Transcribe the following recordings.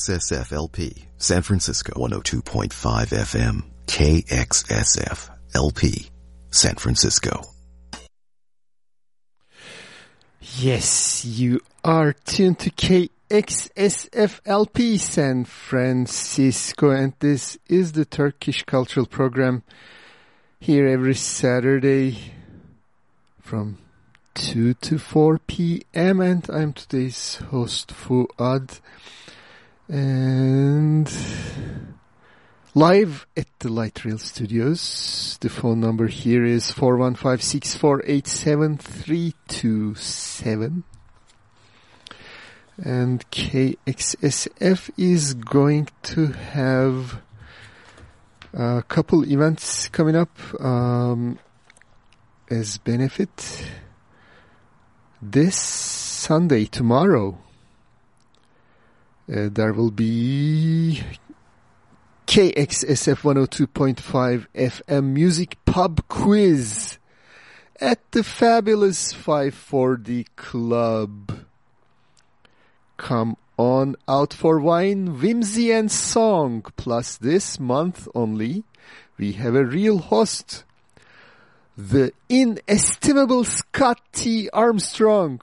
KXSF San Francisco 102.5 FM, KXSF LP, San Francisco. Yes, you are tuned to KXSFLP San Francisco and this is the Turkish Cultural Program here every Saturday from 2 to 4 p.m. and I'm today's host Fuad and live at the Light Rail Studios. The phone number here is 415-648-7327 and KXSF is going to have a couple events coming up um, as benefit this Sunday, tomorrow, Uh, there will be KXSF 102.5 FM Music Pub Quiz at the fabulous 540 Club. Come on out for wine, whimsy and song. Plus this month only, we have a real host the inestimable Scott T. Armstrong.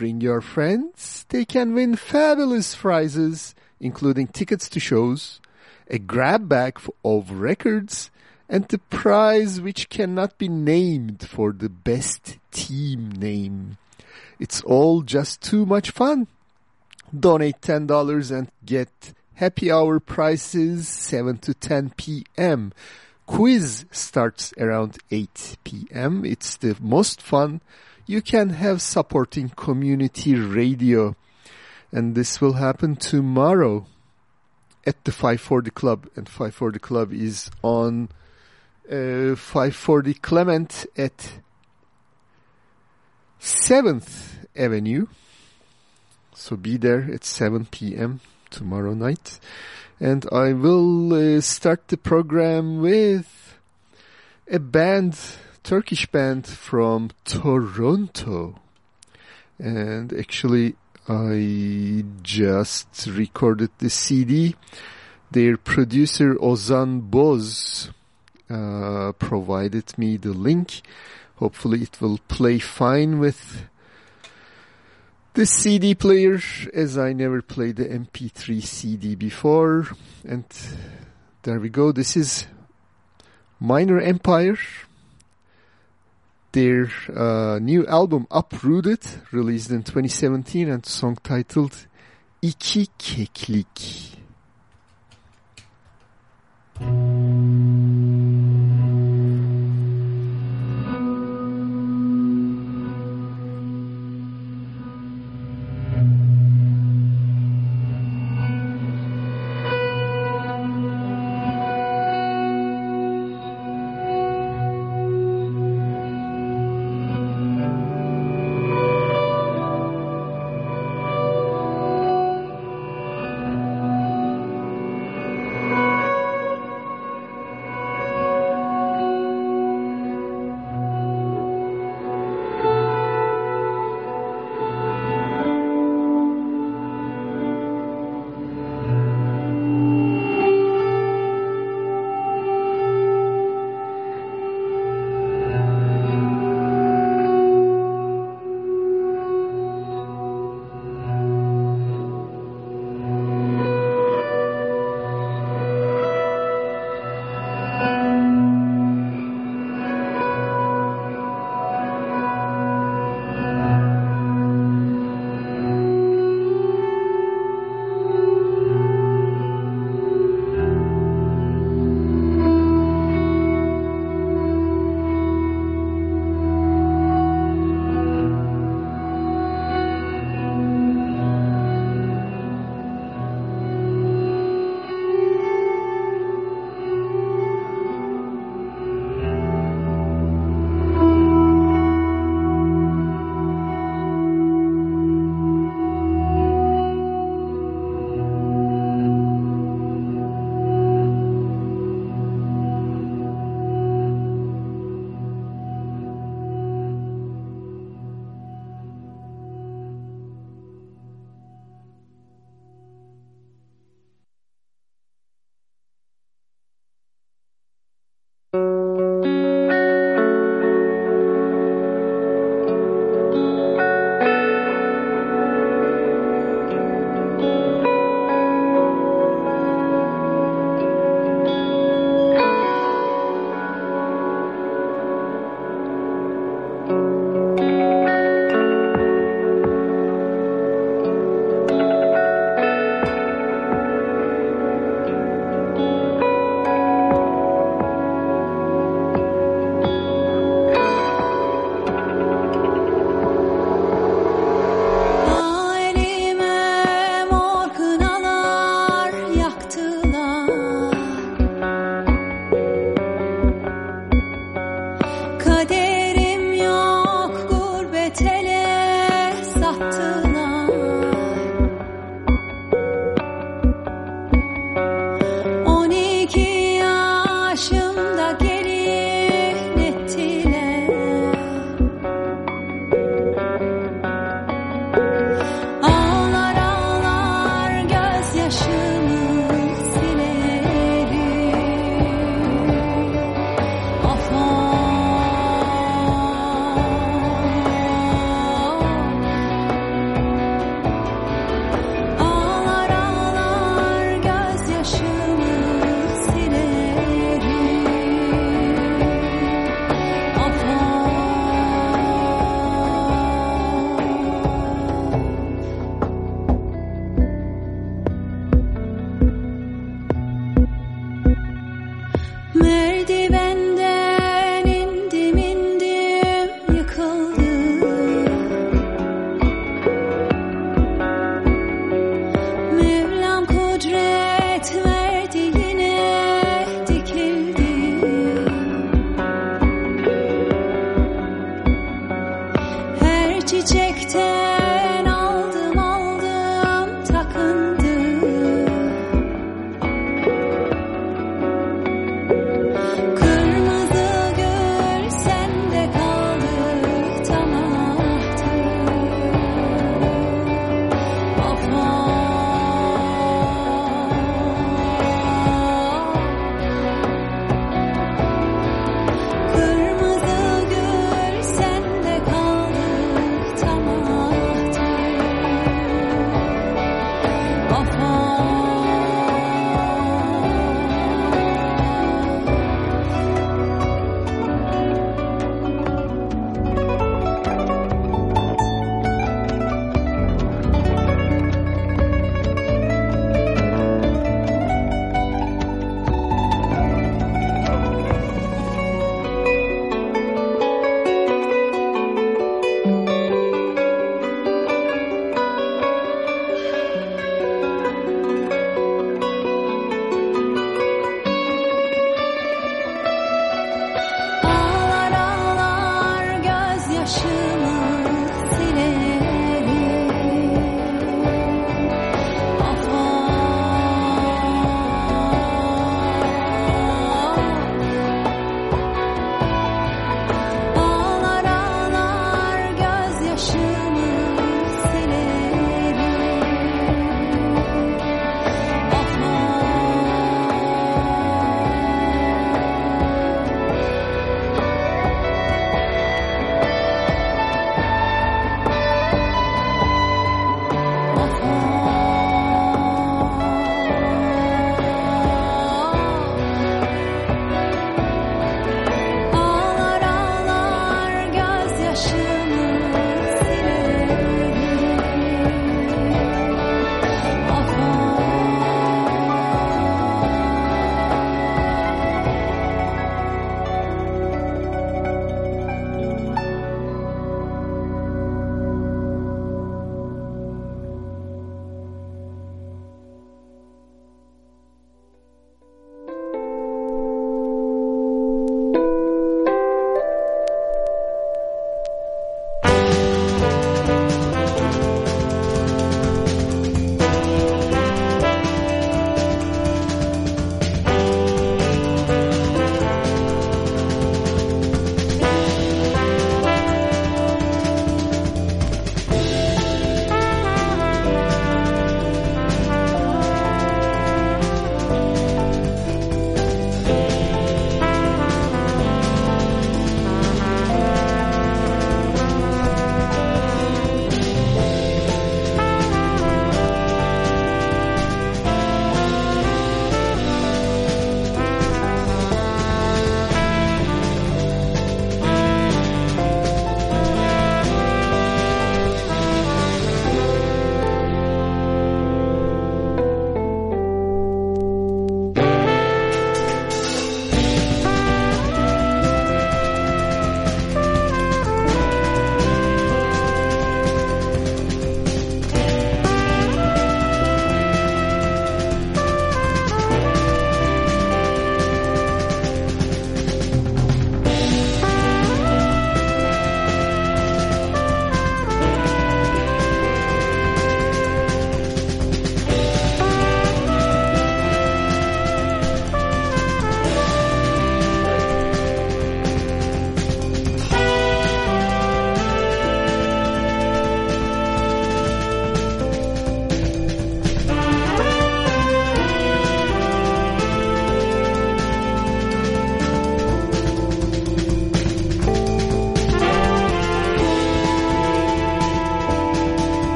Bring your friends. They can win fabulous prizes, including tickets to shows, a grab bag of records, and the prize which cannot be named for the best team name. It's all just too much fun. Donate $10 and get happy hour prices 7 to 10 p.m quiz starts around 8 p.m. It's the most fun. You can have supporting community radio. And this will happen tomorrow at the 540 Club. And 540 Club is on uh, 540 Clement at 7th Avenue. So be there at 7 p.m. tomorrow night and I will uh, start the program with a band, Turkish band from Toronto. And actually, I just recorded the CD. Their producer Ozan Boz uh, provided me the link. Hopefully it will play fine with the CD player as I never played the MP3 CD before and there we go this is Minor Empire their uh, new album Uprooted released in 2017 and song titled İki Keklik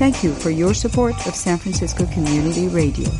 Thank you for your support of San Francisco Community Radio.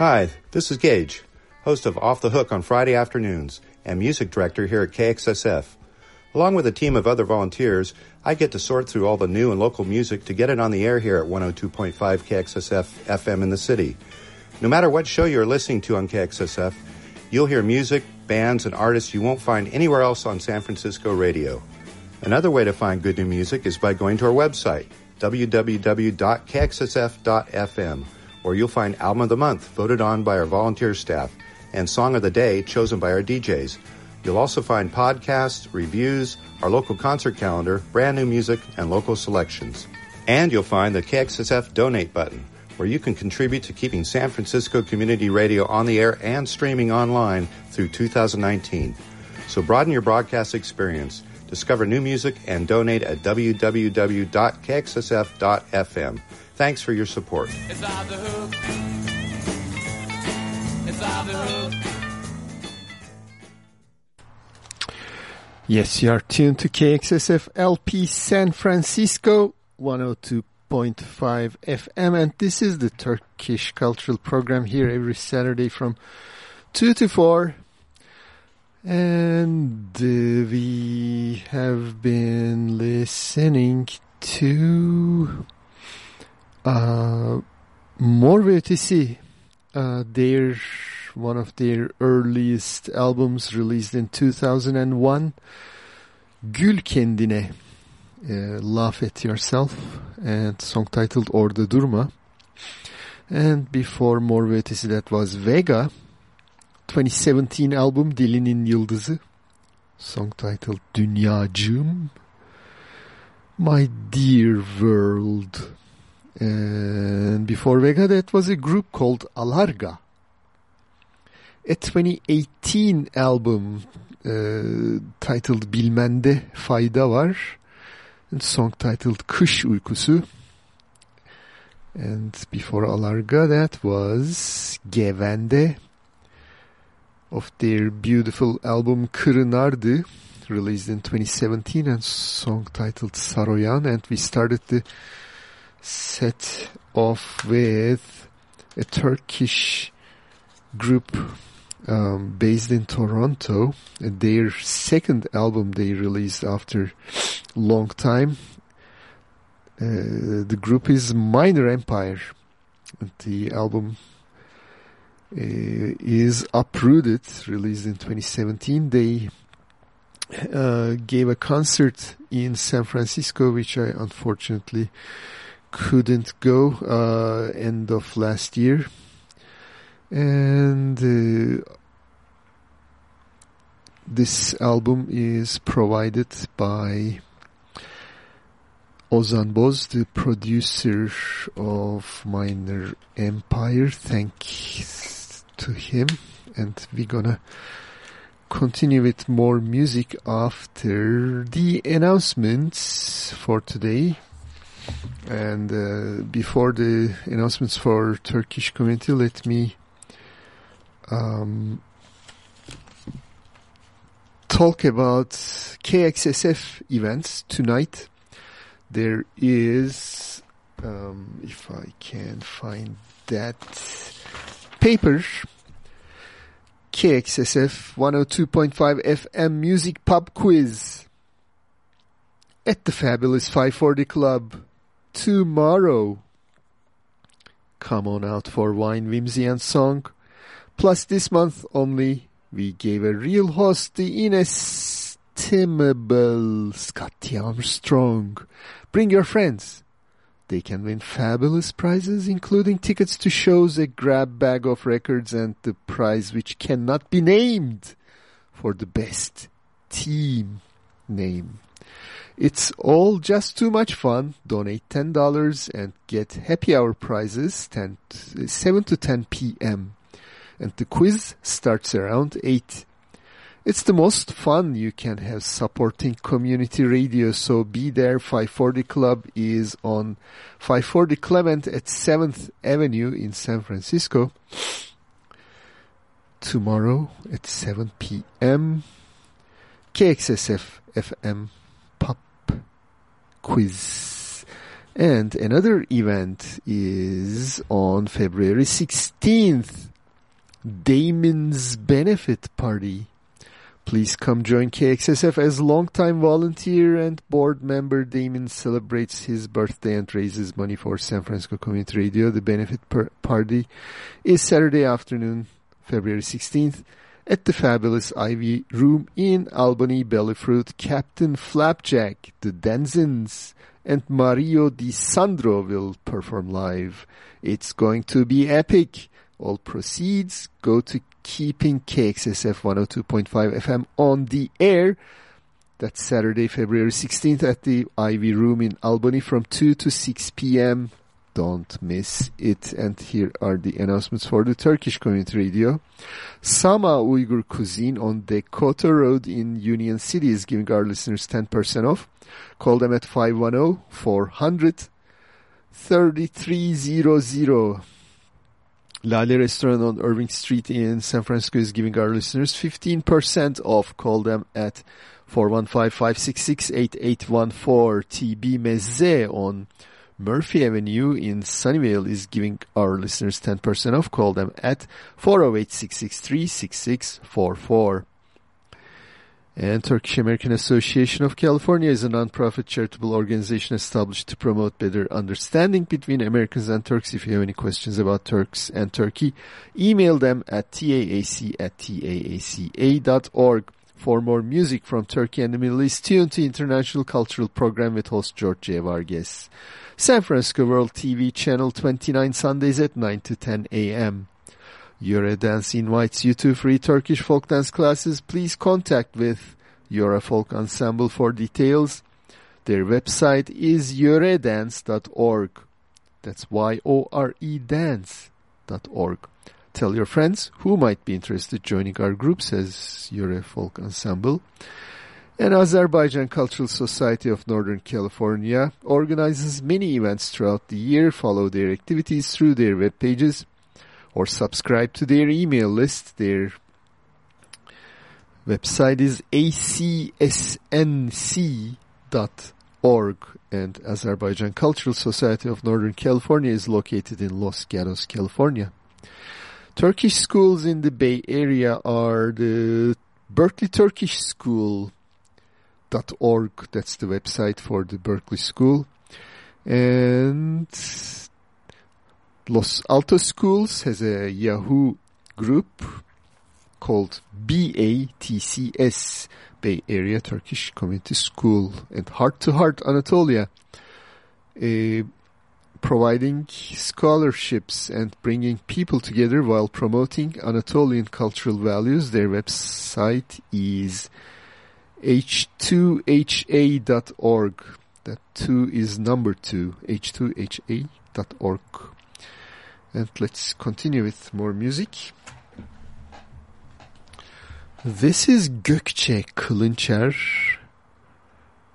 Hi, this is Gage, host of Off the Hook on Friday afternoons and music director here at KXSF. Along with a team of other volunteers, I get to sort through all the new and local music to get it on the air here at 102.5 KXSF FM in the city. No matter what show you're listening to on KXSF, you'll hear music, bands, and artists you won't find anywhere else on San Francisco radio. Another way to find good new music is by going to our website, www.kxsf.fm, where you'll find Album of the Month voted on by our volunteer staff and Song of the Day chosen by our DJs. You'll also find podcasts, reviews, our local concert calendar, brand new music, and local selections. And you'll find the KXSF donate button, where you can contribute to keeping San Francisco Community Radio on the air and streaming online through 2019. So broaden your broadcast experience, discover new music, and donate at www.kxsf.fm. Thanks for your support. It's off the hook. It's off the hook. Yes, you are tuned to KXSF LP San Francisco 102.5 FM, and this is the Turkish Cultural Program here every Saturday from 2 to 4. And uh, we have been listening to uh, Mor ve Ötesi, uh, their one of their earliest albums released in 2001 Gül Kendine uh, Laugh at Yourself and song titled Orada Durma. And before Mor ve that was Vega 2017 album Dilinin Yıldızı. Song titled Dünya Dünyacığım My Dear World and before Vega that was a group called Alarga. A 2018 album uh, titled Bilmende Fayda Var and song titled Kış Uykusu. And before Alarga that was Gevende of their beautiful album Kırınardı released in 2017 and song titled Saroyan. And we started the set off with a Turkish group um, based in Toronto. Their second album they released after long time. Uh, the group is Minor Empire. The album uh, is Uprooted, released in 2017. They uh, gave a concert in San Francisco, which I unfortunately couldn't go uh, end of last year and uh, this album is provided by Ozan Boz, the producer of Minor Empire. Thanks to him. And we're gonna continue with more music after the announcements for today. And uh, before the announcements for Turkish community, let me um, talk about KXSF events tonight. There is, um, if I can find that paper, KXSF 102.5 FM Music Pub Quiz at the Fabulous 540 Club tomorrow. Come on out for wine, whimsy and song. Plus this month only, we gave a real host the inestimable Scotty Armstrong. Bring your friends. They can win fabulous prizes including tickets to shows, a grab bag of records and the prize which cannot be named for the best team name. It's all just too much fun. Donate $10 and get happy hour prizes 10, 7 to 10 p.m. And the quiz starts around 8. It's the most fun you can have supporting community radio, so be there. 540 Club is on 540 Clement at 7th Avenue in San Francisco. Tomorrow at 7 p.m. KXSF FM Quiz. And another event is on February 16th Damon's benefit party. Please come join KXSF as longtime volunteer and board member. Damon celebrates his birthday and raises money for San Francisco Community Radio. The benefit party is Saturday afternoon, February 16th at the fabulous Ivy Room in Albany, Bellefruit. Captain Flapjack, the Denzins, and Mario Di Sandro will perform live. It's going to be epic. All proceeds go to keeping KXSF 102.5 FM on the air. That's Saturday, February 16th at the Ivy Room in Albany from 2 to 6 p.m. Don't miss it. And here are the announcements for the Turkish Community Radio. Sama Uyghur Cuisine on Dakota Road in Union City is giving our listeners 10% off. Call them at 510-400-3300. Lale Restaurant on Irving Street in San Francisco is giving our listeners 15% off. Call them at 415-566-8814. TB Mezze on Murphy Avenue in Sunnyvale is giving our listeners 10% off. Call them at 408-663-6644. And Turkish American Association of California is a nonprofit charitable organization established to promote better understanding between Americans and Turks. If you have any questions about Turks and Turkey, email them at taac at taaca.org. For more music from Turkey and the Middle East, tune to International Cultural Program with host George J. Vargas. San Francisco World TV Channel 29 Sundays at 9 to 10 a.m. Yore Dance invites you to free Turkish folk dance classes. Please contact with Yore Folk Ensemble for details. Their website is yoredance.org. That's Y-O-R-E dance.org. Tell your friends who might be interested joining our group, says Yore Folk Ensemble. And Azerbaijan Cultural Society of Northern California organizes many events throughout the year. Follow their activities through their web pages or subscribe to their email list. Their website is acsnc.org and Azerbaijan Cultural Society of Northern California is located in Los Gatos, California. Turkish schools in the Bay Area are the Berkeley Turkish School, org. That's the website for the Berkeley School. And Los Altos Schools has a Yahoo group called BATCS, Bay Area Turkish Community School, and Heart to Heart Anatolia, uh, providing scholarships and bringing people together while promoting Anatolian cultural values. Their website is h2ha.org. That two is number two, h2ha.org. And let's continue with more music. This is Gökçe Kılınçer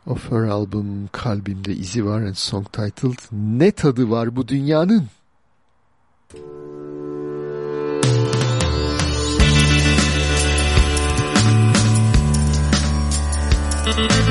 of her album Kalbimde İzi Var and song titled Ne Tadı Var Bu Dünyanın? Bu dünya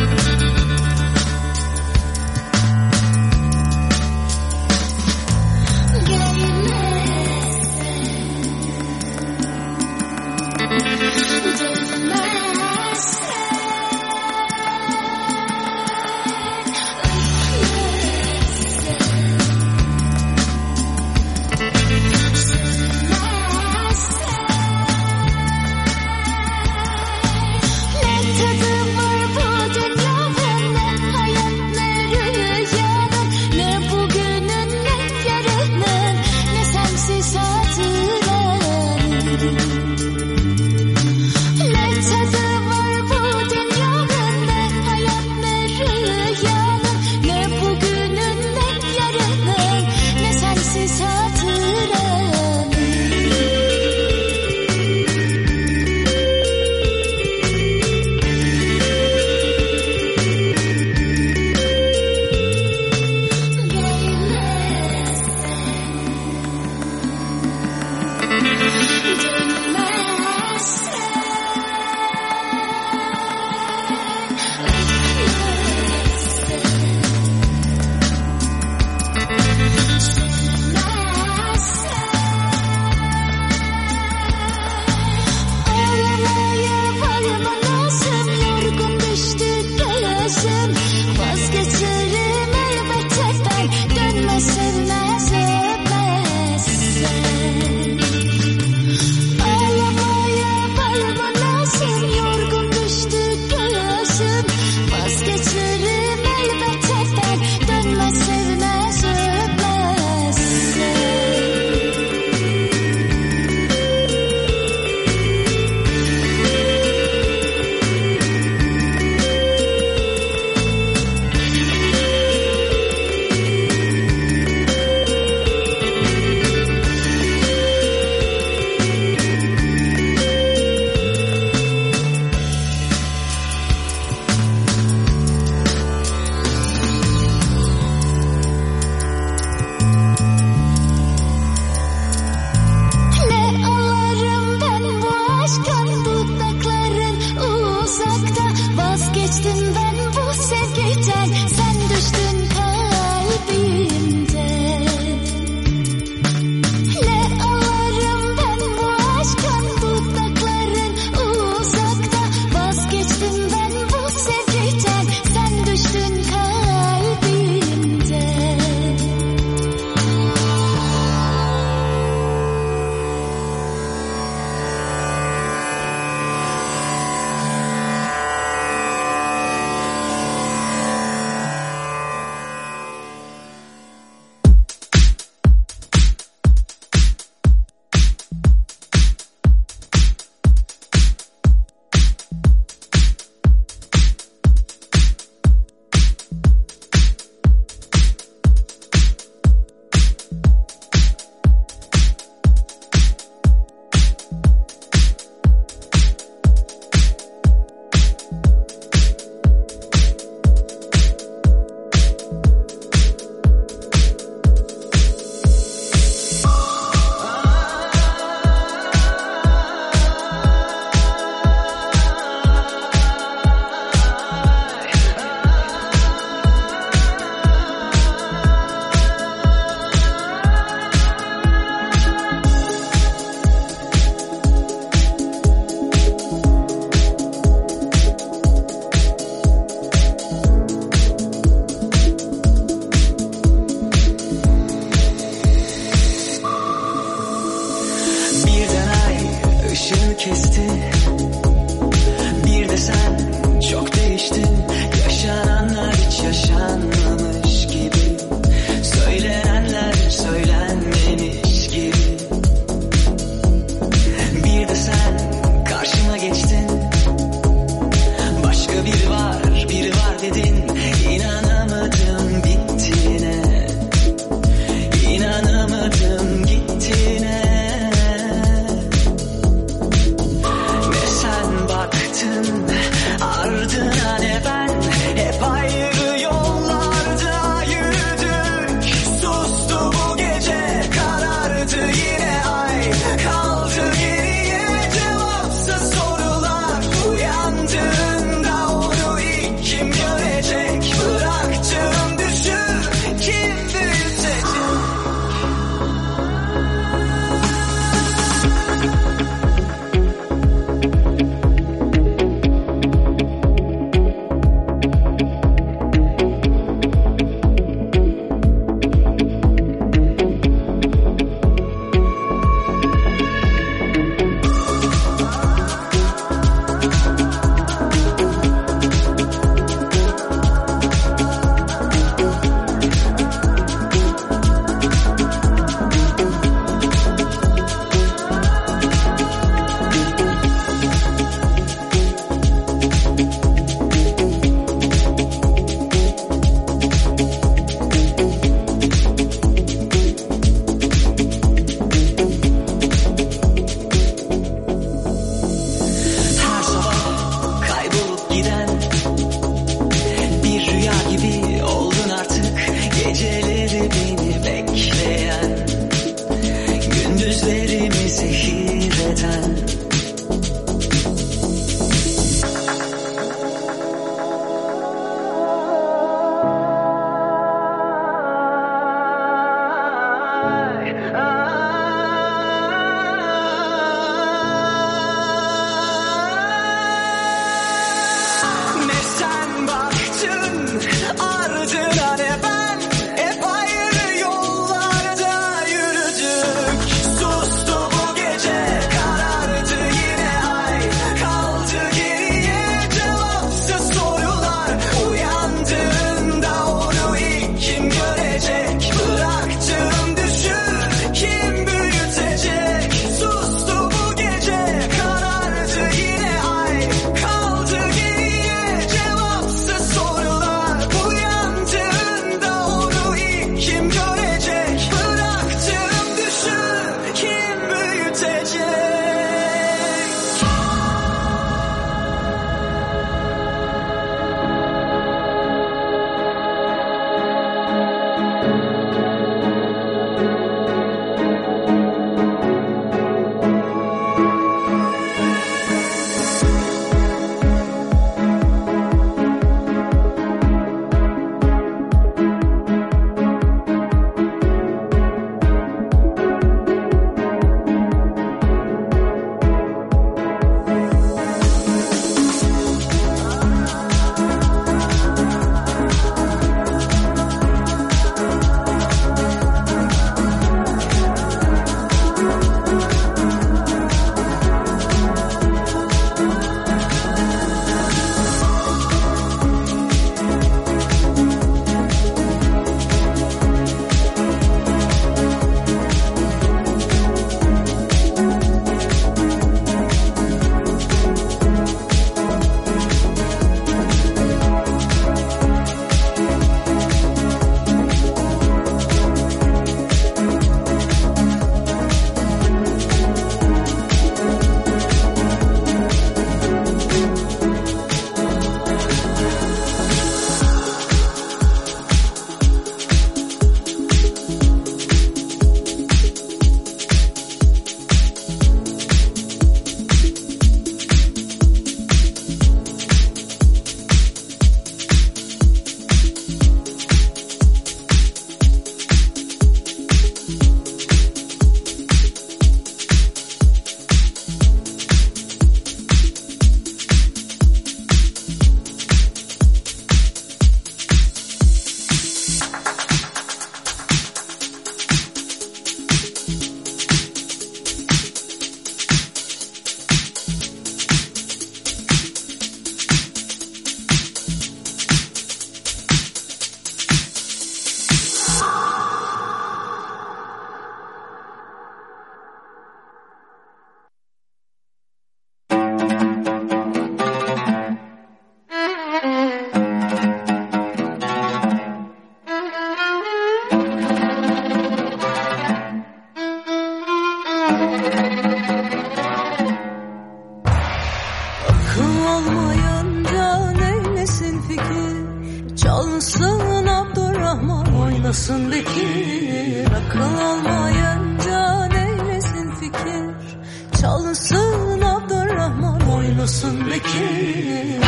Çalsın Abdurrahman. Oynasın Bekir. Akıl olmayınca neylesin fikir? Çalsın Abdurrahman. Oynasın Bekir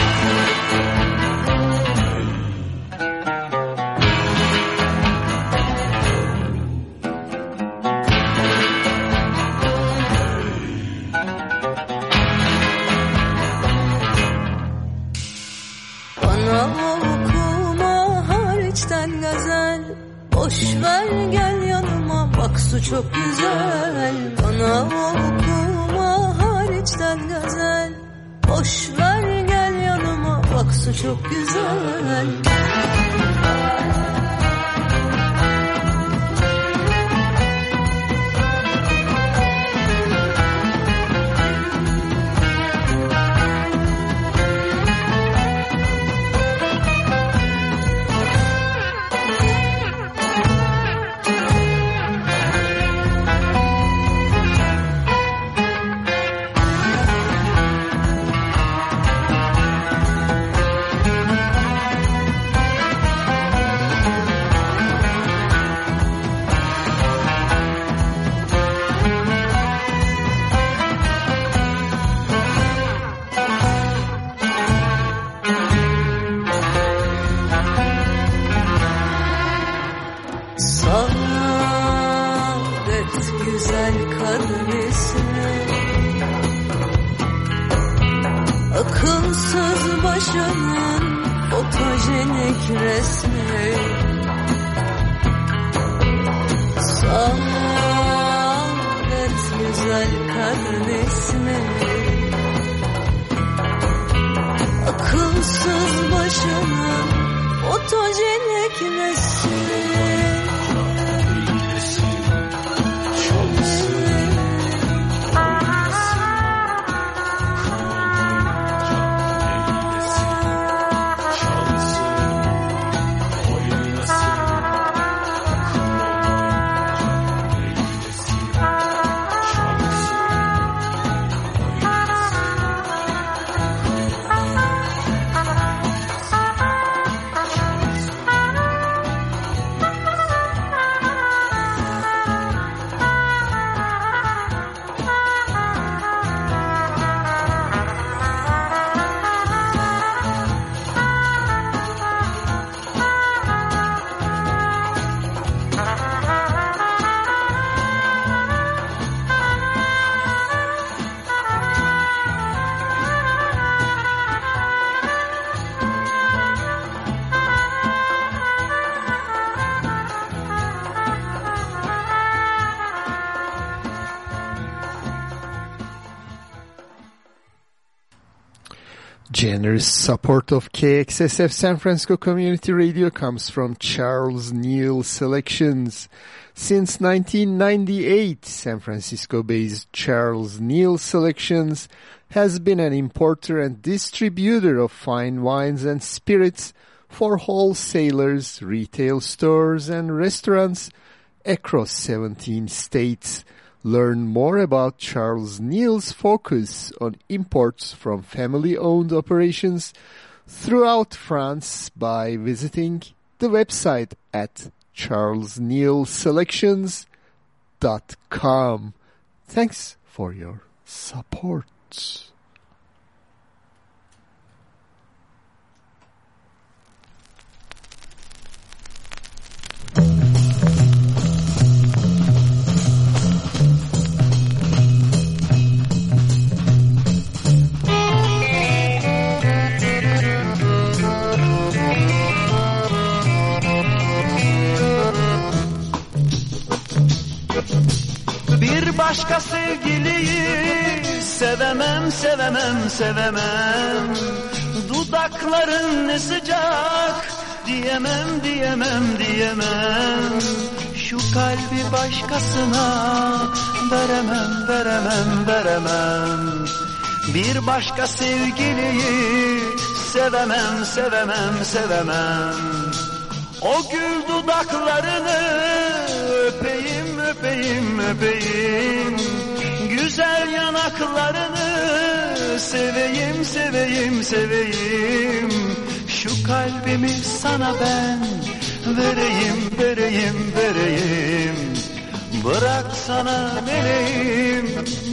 çok güzel. Bana okuma hariçten gazel Boş ver gel yanıma bak su çok güzel Generous support of KXSF San Francisco Community Radio comes from Charles Neal Selections. Since 1998, San Francisco-based Charles Neal Selections has been an importer and distributor of fine wines and spirits for wholesalers, retail stores, and restaurants across 17 states. Learn more about Charles Neal's focus on imports from family-owned operations throughout France by visiting the website at charlesnealselections.com. Thanks for your support. Başka sevgiliyi sevemem sevemem sevemem. Dudakların ne sıcak diyemem diyemem diyemem. Şu kalbi başkasına veremem veremem veremem. Bir başka sevgiliyi sevemem sevemem sevemem. O gül dudaklarını öpeyim öpeyim öpeyim. Güzel yanaklarını seveyim seveyim seveyim. Şu kalbimi sana ben vereyim vereyim vereyim. Bırak sana vereyim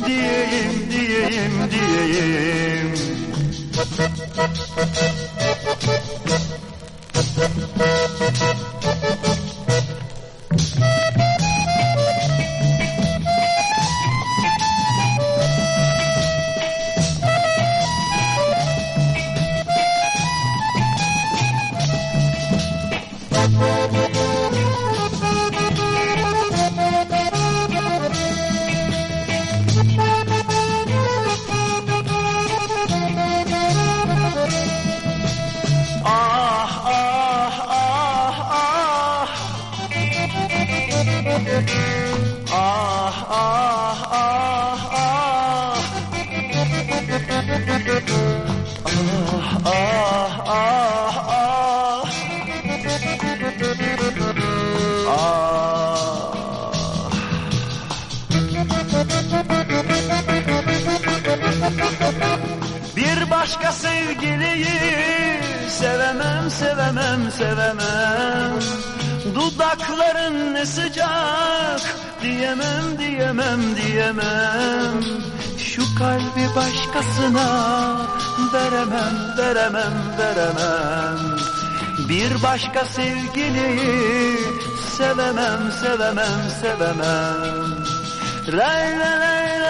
diyeyim diyeyim diyeyim. sevemem sevemem sevemem. Dudakların ne sıcak. Diyemem diyemem diyemem. Şu kalbi başkasına veremem veremem veremem. Bir başka sevgiliyi sevemem sevemem sevemem. Lay lay lay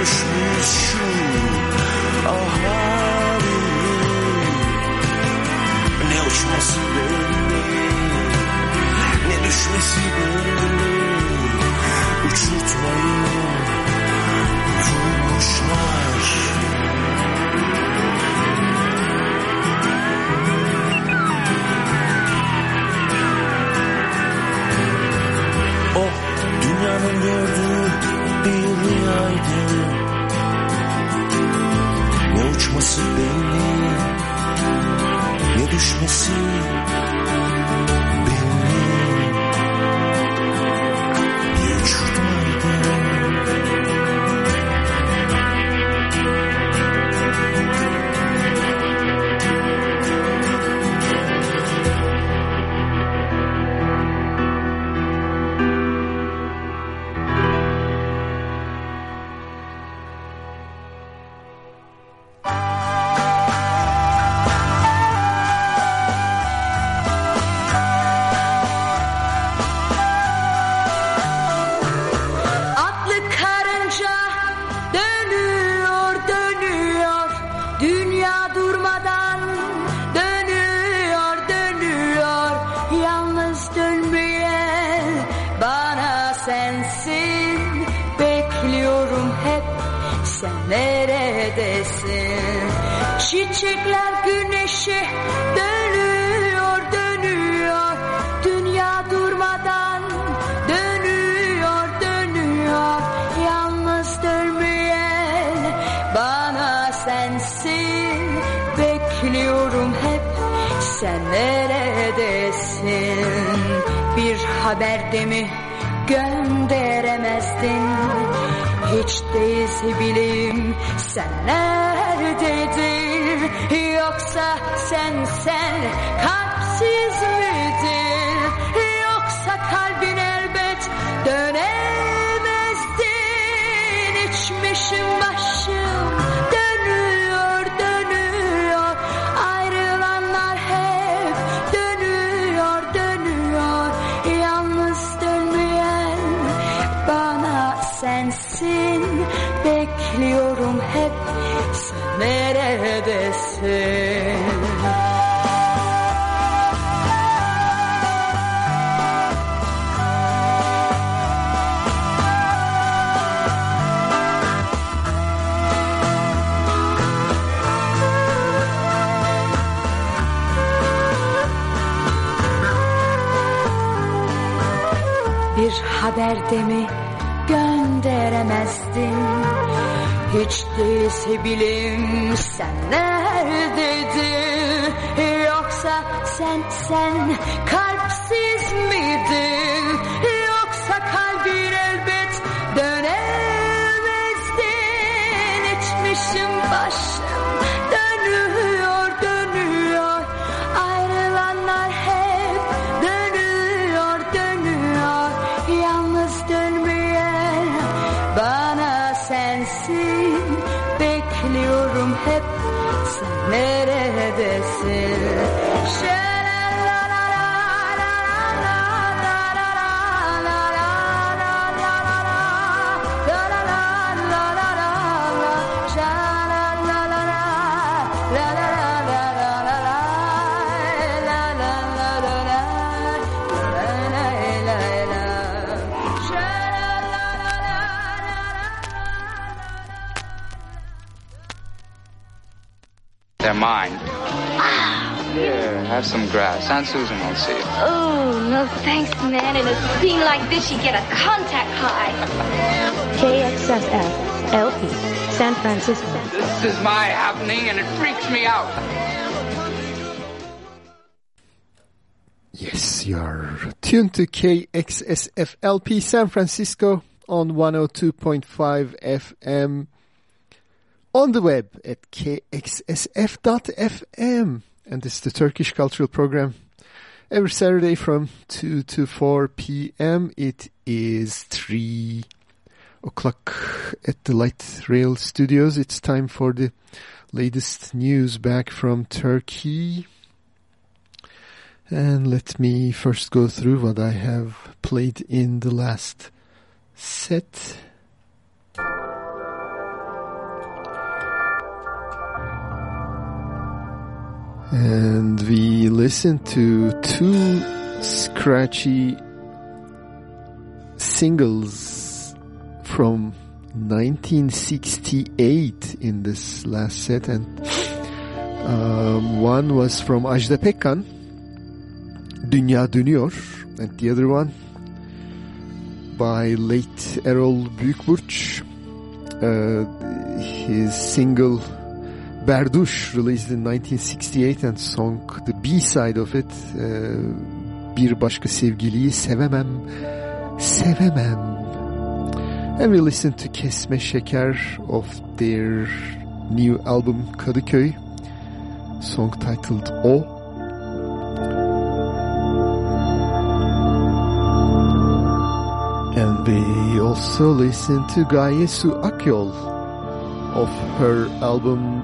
düşmüş. sensin Bekliyorum hep. Sen neredesin? Şen their mind. Yeah, have some grass. Aunt Susan won't see it. Oh, no thanks, man. In a scene like this, you get a contact high. KXSF LP, San Francisco. This is my happening, and it freaks me out. Yes, you're tuned to KXSFLP San Francisco on 102.5 FM on the web at kxsf.fm. And this is the Turkish Cultural Program. Every Saturday from 2 to 4 p.m. It is 3 o'clock at the Light Rail Studios. It's time for the latest news back from Turkey. And let me first go through what I have played in the last set. And we listened to two scratchy singles from 1968 in this last set. And um, one was from Ajda Pekkan Dünya Dönüyor and the other one by late Erol Büyükburç. Uh, his single Berduş released in 1968 and song the B-side of it uh, Bir Başka Sevgiliyi Sevemem Sevemem. And we listened to Kesme Şeker of their new album Kadıköy song titled O. And we also listened to Gaye Su Akyol of her album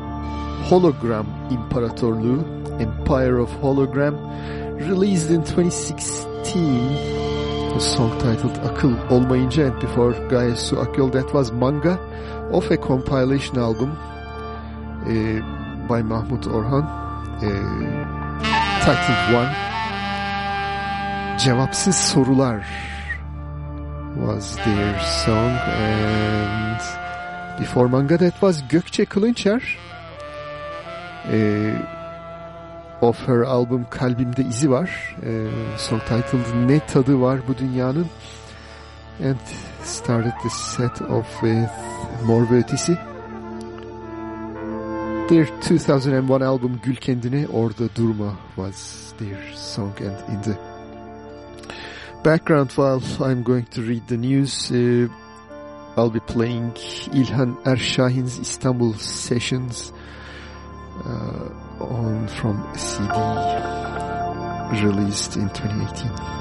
Hologram İmparatorluğu Empire of Hologram released in 2016 a song titled Akıl Olmayınca and before Gaye Su Akyol that was Manga of a compilation album uh, by Mahmut Orhan uh, titled One. Cevapsız Sorular was their song and before manga that was Gökçe Kılınçer uh, of her album Kalbimde İzi Var. Uh, song titled Ne Tadı Var Bu Dünyanın. And started the set off with Mor their 2001 album Gül Kendine Orada Durma was their song and in the background while I'm going to read the news. Uh, I'll be playing İlhan Erşahin's Istanbul sessions Uh, on from CD released in 2018.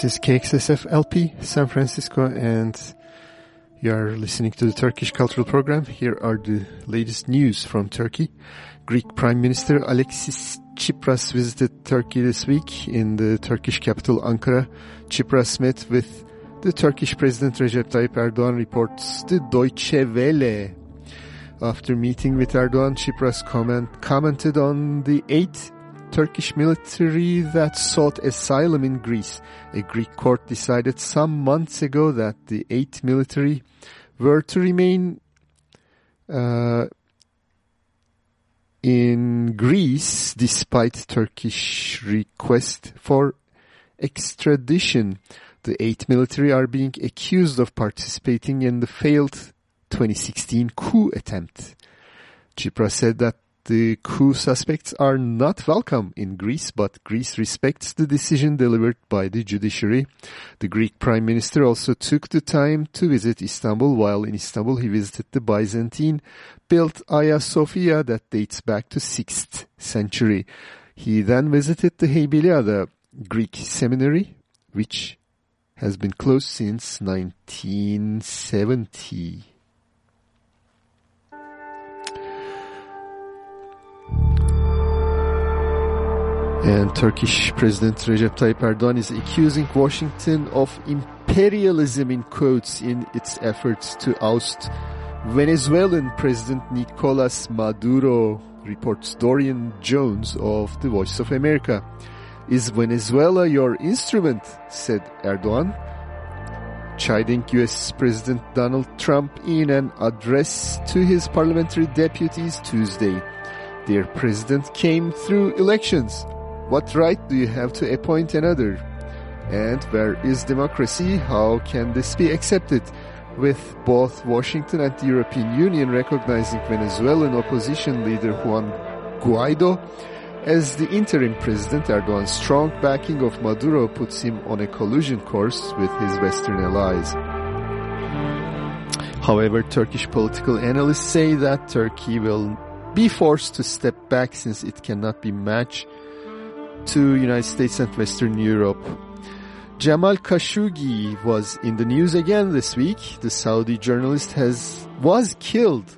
This is KXSF LP San Francisco and you are listening to the Turkish Cultural Program. Here are the latest news from Turkey. Greek Prime Minister Alexis Tsipras visited Turkey this week in the Turkish capital Ankara. Tsipras met with the Turkish President Recep Tayyip Erdogan reports the Deutsche Welle. After meeting with Erdogan, Tsipras comment, commented on the eight Turkish military that sought asylum in Greece. A Greek court decided some months ago that the eight military were to remain uh, in Greece despite Turkish request for extradition. The eight military are being accused of participating in the failed 2016 coup attempt. Tsipras said that the coup suspects are not welcome in Greece, but Greece respects the decision delivered by the judiciary. The Greek Prime Minister also took the time to visit Istanbul. While in Istanbul, he visited the Byzantine-built Hagia Sophia that dates back to 6th century. He then visited the Heybeliada, the Greek seminary, which has been closed since 1970. And Turkish President Recep Tayyip Erdogan is accusing Washington of imperialism in quotes in its efforts to oust Venezuelan President Nicolas Maduro, reports Dorian Jones of The Voice of America. Is Venezuela your instrument? said Erdogan, chiding US President Donald Trump in an address to his parliamentary deputies Tuesday. Their president came through elections. What right do you have to appoint another? And where is democracy? How can this be accepted? With both Washington and the European Union recognizing Venezuelan opposition leader Juan Guaido as the interim president, Erdogan's strong backing of Maduro puts him on a collusion course with his Western allies. However, Turkish political analysts say that Turkey will be forced to step back since it cannot be matched to United States and Western Europe. Jamal Khashoggi was in the news again this week. The Saudi journalist has was killed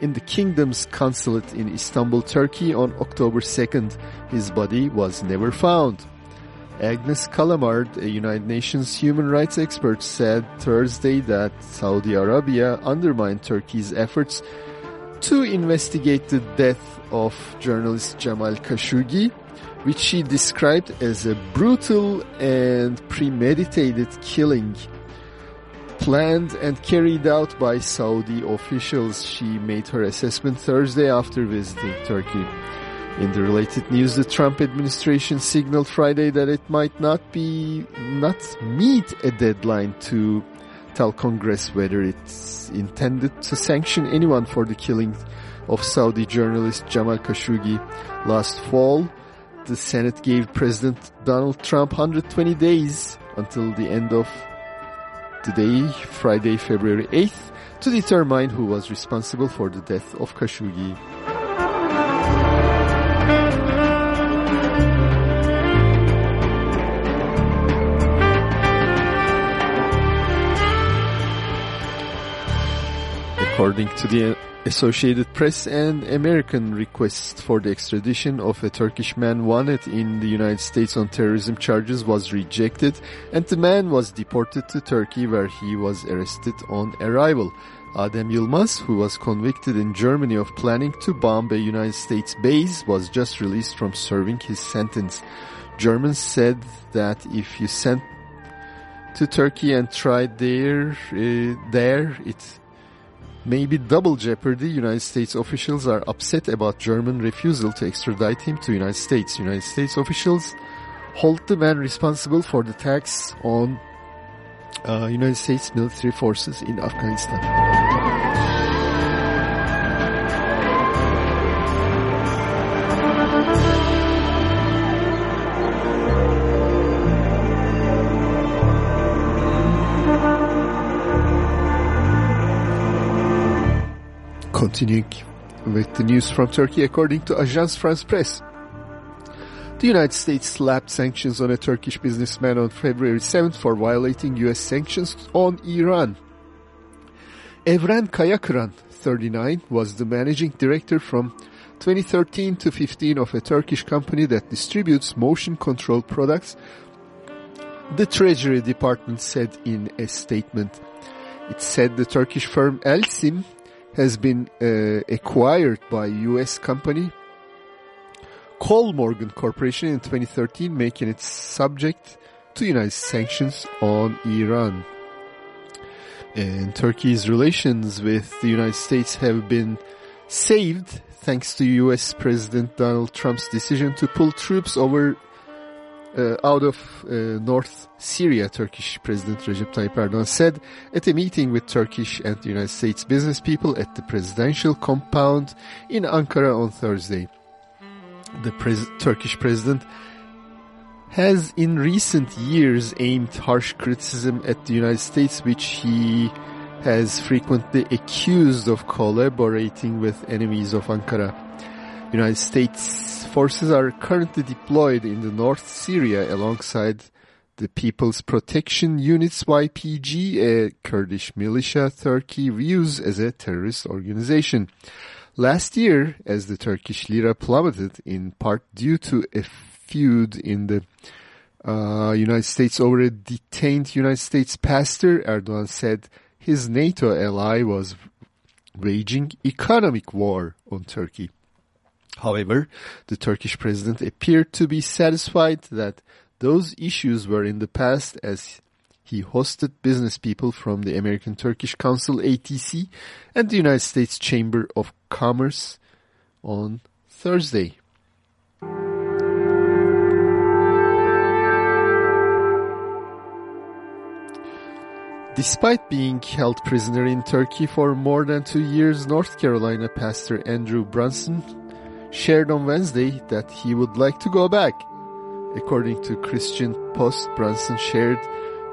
in the kingdom's consulate in Istanbul, Turkey on October 2nd. His body was never found. Agnes Callamard, a United Nations human rights expert, said Thursday that Saudi Arabia undermined Turkey's efforts to investigate the death of journalist Jamal Khashoggi which she described as a brutal and premeditated killing planned and carried out by Saudi officials. She made her assessment Thursday after visiting Turkey. In the related news, the Trump administration signaled Friday that it might not be, not meet a deadline to tell Congress whether it's intended to sanction anyone for the killing of Saudi journalist Jamal Khashoggi last fall the Senate gave President Donald Trump 120 days until the end of today, Friday, February 8th, to determine who was responsible for the death of Khashoggi. According to the Associated Press and American request for the extradition of a Turkish man wanted in the United States on terrorism charges was rejected and the man was deported to Turkey where he was arrested on arrival. Adem Yilmaz, who was convicted in Germany of planning to bomb a United States base, was just released from serving his sentence. Germans said that if you sent to Turkey and tried there, uh, there it Maybe double jeopardy, United States officials are upset about German refusal to extradite him to United States. United States officials hold the man responsible for the attacks on uh, United States military forces in Afghanistan. Continuing with the news from Turkey, according to Agence France Presse, the United States slapped sanctions on a Turkish businessman on February 7th for violating U.S. sanctions on Iran. Evren Kayakıran, 39, was the managing director from 2013 to 15 of a Turkish company that distributes motion control products, the Treasury Department said in a statement. It said the Turkish firm Elsim has been uh, acquired by U.S. company Kollmorgen Corporation in 2013, making it subject to United sanctions on Iran. And Turkey's relations with the United States have been saved thanks to U.S. President Donald Trump's decision to pull troops over uh, out of uh, North Syria, Turkish President Recep Tayyip Erdogan said at a meeting with Turkish and United States business people at the presidential compound in Ankara on Thursday. The pres Turkish president has in recent years aimed harsh criticism at the United States, which he has frequently accused of collaborating with enemies of Ankara. United States forces are currently deployed in the North Syria alongside the People's Protection Units YPG, a Kurdish militia Turkey views as a terrorist organization. Last year, as the Turkish lira plummeted in part due to a feud in the uh, United States over a detained United States pastor, Erdogan said his NATO ally was waging economic war on Turkey. However, the Turkish president appeared to be satisfied that those issues were in the past as he hosted business people from the American Turkish Council ATC and the United States Chamber of Commerce on Thursday. Despite being held prisoner in Turkey for more than two years, North Carolina pastor Andrew Brunson shared on Wednesday that he would like to go back. According to Christian Post, Brunson shared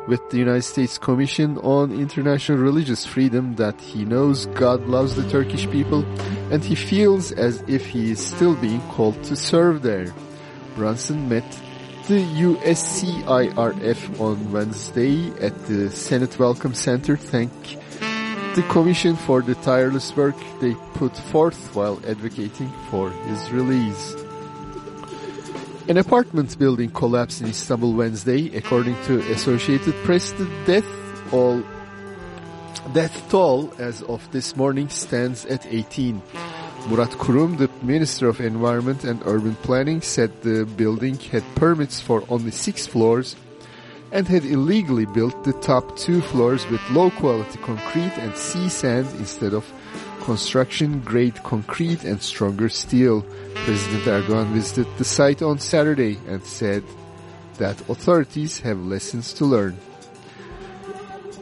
with the United States Commission on International Religious Freedom that he knows God loves the Turkish people and he feels as if he is still being called to serve there. Brunson met the USCIRF on Wednesday at the Senate Welcome Center. Thank the Commission for the tireless work they put forth while advocating for his release. An apartment building collapsed in Istanbul Wednesday, according to Associated Press. The death all death toll as of this morning stands at 18. Murat Kurum, the Minister of Environment and Urban Planning, said the building had permits for only six floors and had illegally built the top two floors with low quality concrete and sea sand instead of construction grade concrete and stronger steel. President Erdogan visited the site on Saturday and said that authorities have lessons to learn.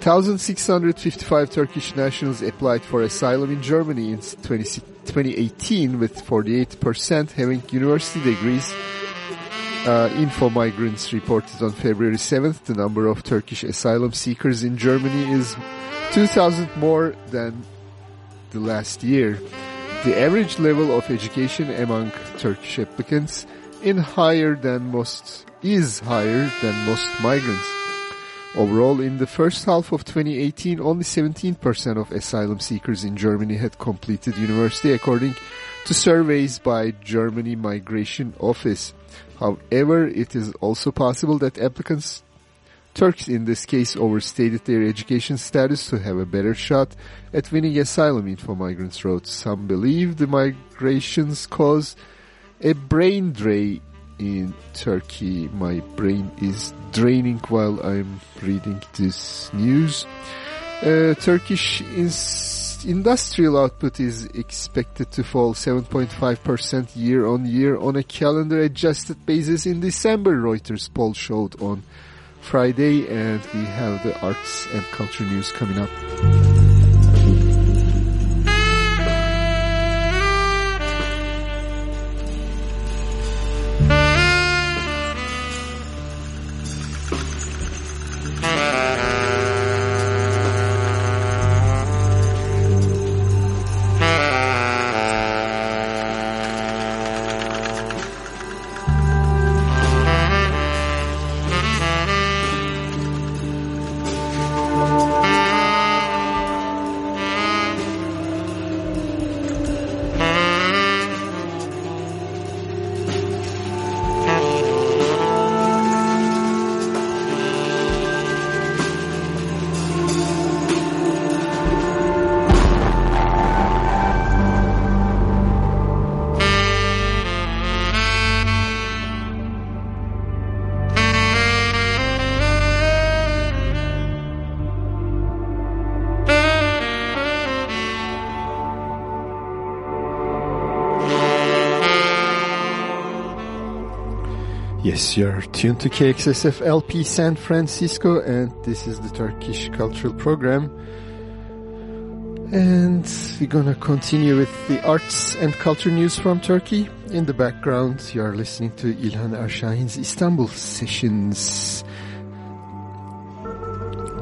1,655 Turkish nationals applied for asylum in Germany in 2018 with 48% having university degrees. Uh, Info Migrants reported on February 7th the number of Turkish asylum seekers in Germany is 2,000 more than the last year. The average level of education among Turkish applicants in higher than most is higher than most migrants. Overall, in the first half of 2018, only 17% of asylum seekers in Germany had completed university according to surveys by Germany Migration Office. However, it is also possible that applicants Turks in this case overstated their education status to have a better shot at winning asylum, Info Migrants wrote. Some believe the migrations cause a brain drain in Turkey. My brain is draining while I'm reading this news. Uh, Turkish industrial output is expected to fall 7.5% year on year on a calendar adjusted basis in December, Reuters poll showed on Friday, and we have the arts and culture news coming up. Yes, you're tuned to KXSF LP San Francisco, and this is the Turkish Cultural Program. And we're gonna continue with the arts and culture news from Turkey. In the background, you are listening to İlhan Erşahin's Istanbul Sessions.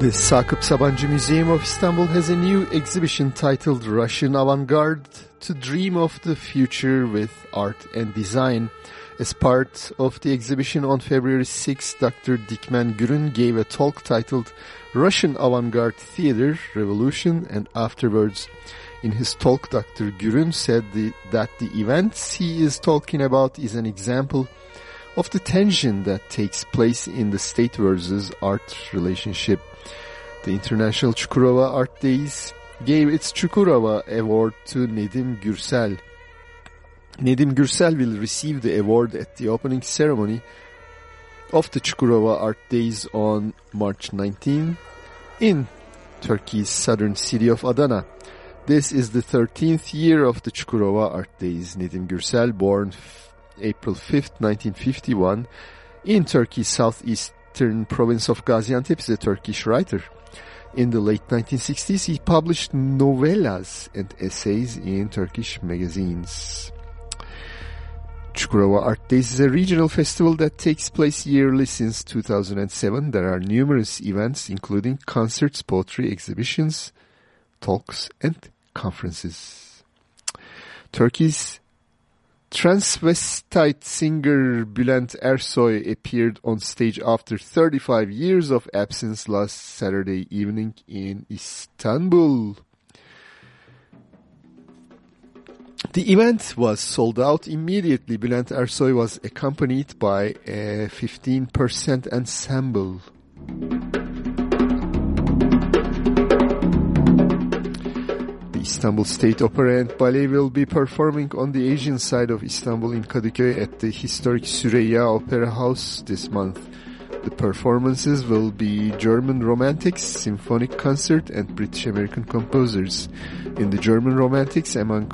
The Sakıp Sabancı Museum of Istanbul has a new exhibition titled Russian Avant-Garde to Dream of the Future with Art and Design. As part of the exhibition on February 6, Dr. Dikmen Gürün gave a talk titled Russian Avant-Garde Theater, Revolution and Afterwards. In his talk, Dr. Gürün said the, that the events he is talking about is an example of the tension that takes place in the state versus art relationship. The International Çukurova Art Days gave its Çukurova Award to Nedim Gürsel. Nedim Gürsel will receive the award at the opening ceremony of the Çukurova Art Days on March 19 in Turkey's southern city of Adana. This is the 13th year of the Çukurova Art Days. Nedim Gürsel, born April 5, 1951, in Turkey's southeastern province of Gaziantep, is a Turkish writer. In the late 1960s, he published novellas and essays in Turkish magazines. Çukurova Art Days is a regional festival that takes place yearly since 2007. There are numerous events including concerts, poetry, exhibitions, talks and conferences. Turkey's transvestite singer Bülent Ersoy appeared on stage after 35 years of absence last Saturday evening in Istanbul. The event was sold out immediately. Bülent Ersoy was accompanied by a 15% ensemble. The Istanbul State Opera and Ballet will be performing on the Asian side of Istanbul in Kadıköy at the historic Süreyya Opera House this month. The performances will be German Romantics, Symphonic Concert and British American composers. In the German Romantics, among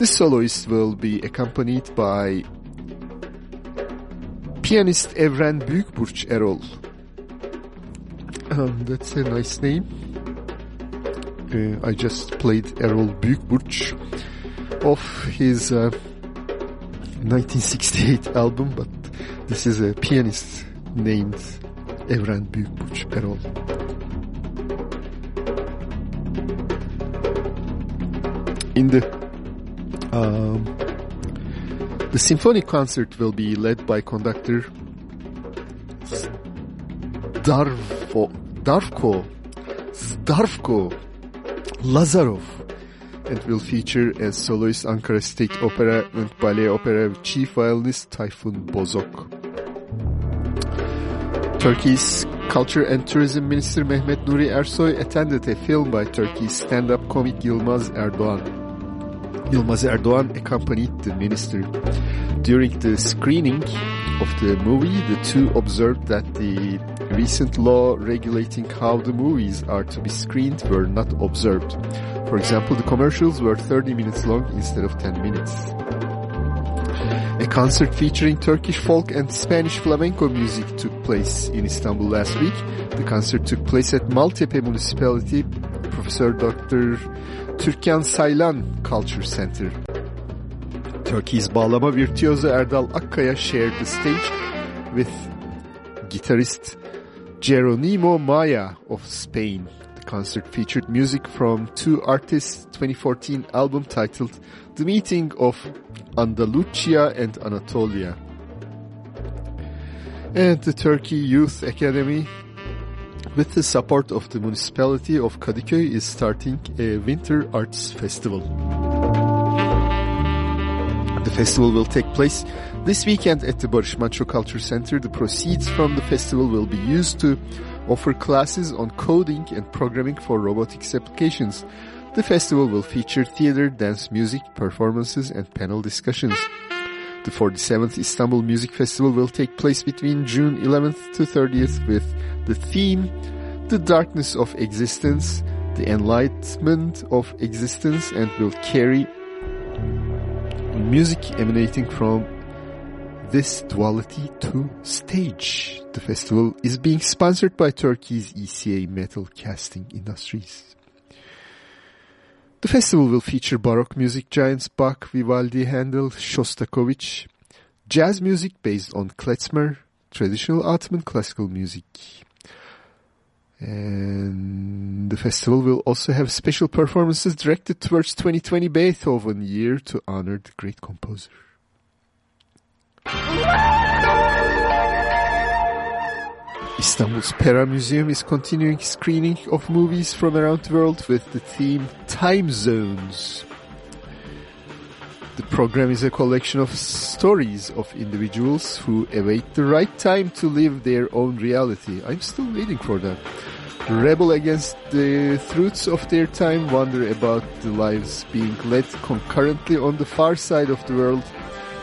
the soloist will be accompanied by pianist Evren Büyükburç Erol. Um, that's a nice name. Uh, I just played Erol Büyükburç off his uh, 1968 album, but this is a pianist named Evren Büyükburç Erol. In the um, the symphonic concert will be led by conductor Darvo, Darvko, Zdarvko Lazarov and will feature as soloist Ankara State Opera and Ballet Opera chief violinist Tayfun Bozok. Turkey's Culture and Tourism Minister Mehmet Nuri Ersoy attended a film by Turkey's stand-up comic Yılmaz Erdoğan. Yılmaz Erdoğan accompanied the minister. During the screening of the movie, the two observed that the recent law regulating how the movies are to be screened were not observed. For example, the commercials were 30 minutes long instead of 10 minutes. A concert featuring Turkish folk and Spanish flamenco music took place in Istanbul last week. The concert took place at Maltepe Municipality Professor Dr. Türkan Saylan Culture Center. Turkey's bağlama virtuoso Erdal Akkaya shared the stage with guitarist Geronimo Maya of Spain. The concert featured music from two artists' 2014 album titled The Meeting of Andalucia and Anatolia. And the Turkey Youth Academy with the support of the municipality of Kadıköy is starting a winter arts festival. The festival will take place this weekend at the Barış Manço Culture Center. The proceeds from the festival will be used to offer classes on coding and programming for robotics applications. The festival will feature theater, dance music, performances and panel discussions. The 47th Istanbul Music Festival will take place between June 11th to 30th with the theme The Darkness of Existence, The Enlightenment of Existence and will carry music emanating from this duality to stage. The festival is being sponsored by Turkey's ECA Metal Casting Industries. The festival will feature Baroque music giants Bach, Vivaldi, Handel, Shostakovich, jazz music based on klezmer, traditional Ottoman classical music. And the festival will also have special performances directed towards 2020 Beethoven year to honor the great composer. Istanbul's Pera Museum is continuing screening of movies from around the world with the theme Time Zones. The program is a collection of stories of individuals who await the right time to live their own reality. I'm still waiting for that. Rebel against the truths of their time, wonder about the lives being led concurrently on the far side of the world,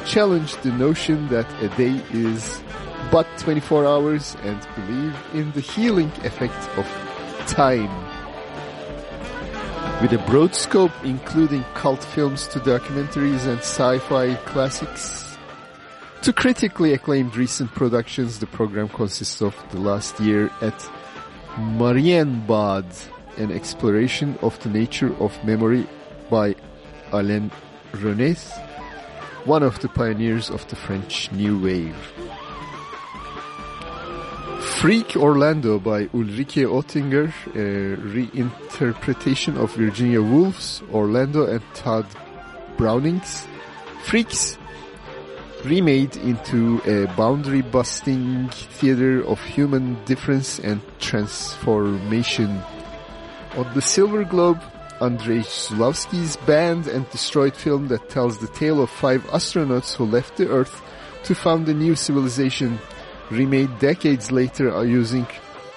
challenge the notion that a day is but 24 hours and believe in the healing effect of time. With a broad scope including cult films to documentaries and sci-fi classics, to critically acclaimed recent productions, the program consists of the last year at Marienbad, an exploration of the nature of memory by Alain Resnais, one of the pioneers of the French New Wave. Freak Orlando by Ulrike Ottinger, a reinterpretation of Virginia Woolf's Orlando and Tod Browning's Freaks, remade into a boundary-busting theater of human difference and transformation. On the Silver Globe, Andrei Zulawski's banned and destroyed film that tells the tale of five astronauts who left the Earth to found a new civilization remade decades later using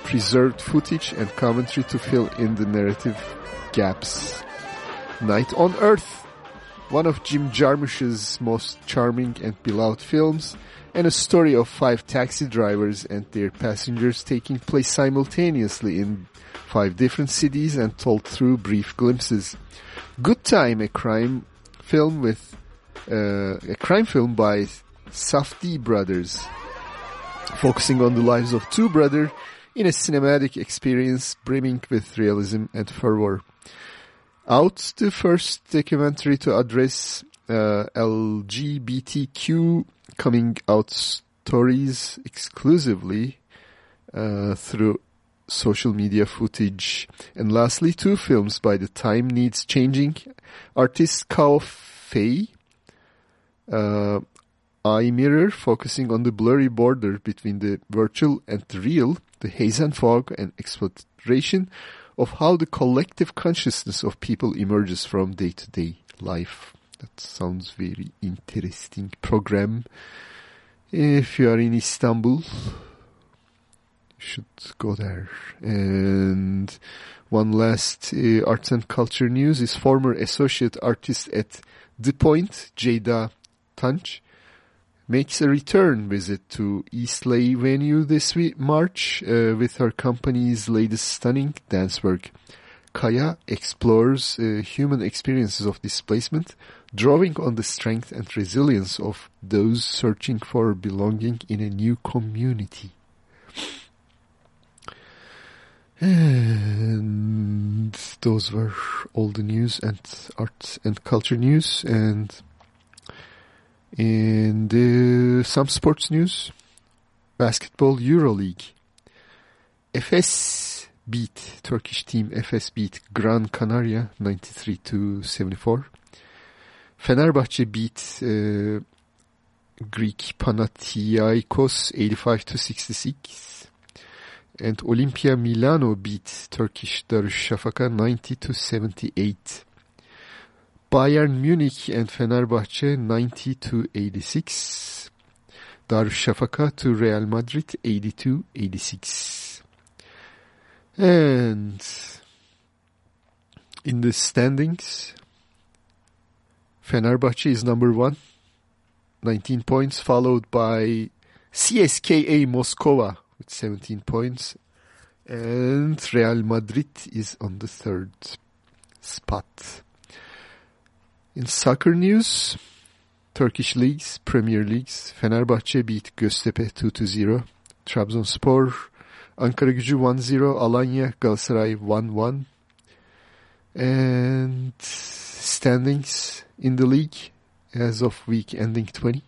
preserved footage and commentary to fill in the narrative gaps. Night on Earth, one of Jim Jarmusch's most charming and beloved films, and a story of five taxi drivers and their passengers taking place simultaneously in five different cities and told through brief glimpses. Good Time, a crime film with uh, a crime film by Safdie brothers focusing on the lives of two brothers in a cinematic experience brimming with realism and fervor. Out the first documentary to address uh, LGBTQ coming out stories exclusively uh, through social media footage. And lastly, two films by the time needs changing artist Cao Fei, uh, i.Mirror focusing on the blurry border between the virtual and the real, the haze and fog and exploration of how the collective consciousness of people emerges from day-to-day life. That sounds very interesting program. If you are in Istanbul, you should go there. And one last uh, arts and culture news is former associate artist at The Point, Jada Tanch, makes a return visit to Eastleigh venue this week, March uh, with her company's latest stunning dance work. Kaya explores uh, human experiences of displacement, drawing on the strength and resilience of those searching for belonging in a new community. And those were all the news and arts and culture news and and uh, some sports news. Basketball Euroleague. Efes beat Turkish team Efes beat Gran Canaria 93 to 74. Fenerbahçe beat uh, Greek Panathinaikos 85 to 66. And Olimpia Milano beat Turkish Darüşşafaka 90 to 78. Bayern Munich and Fenerbahçe 90 to 86. Darüşşafaka to Real Madrid 82-86. And in the standings, Fenerbahçe is number one, 19 points, followed by CSKA Moscow with 17 points, and Real Madrid is on the third spot. In soccer news, Turkish Leagues, Premier Leagues. Fenerbahçe beat Göztepe 2-0. Trabzonspor, Ankara Gücü 1-0. Alanya, Galatasaray 1-1. And standings in the league as of week ending 20.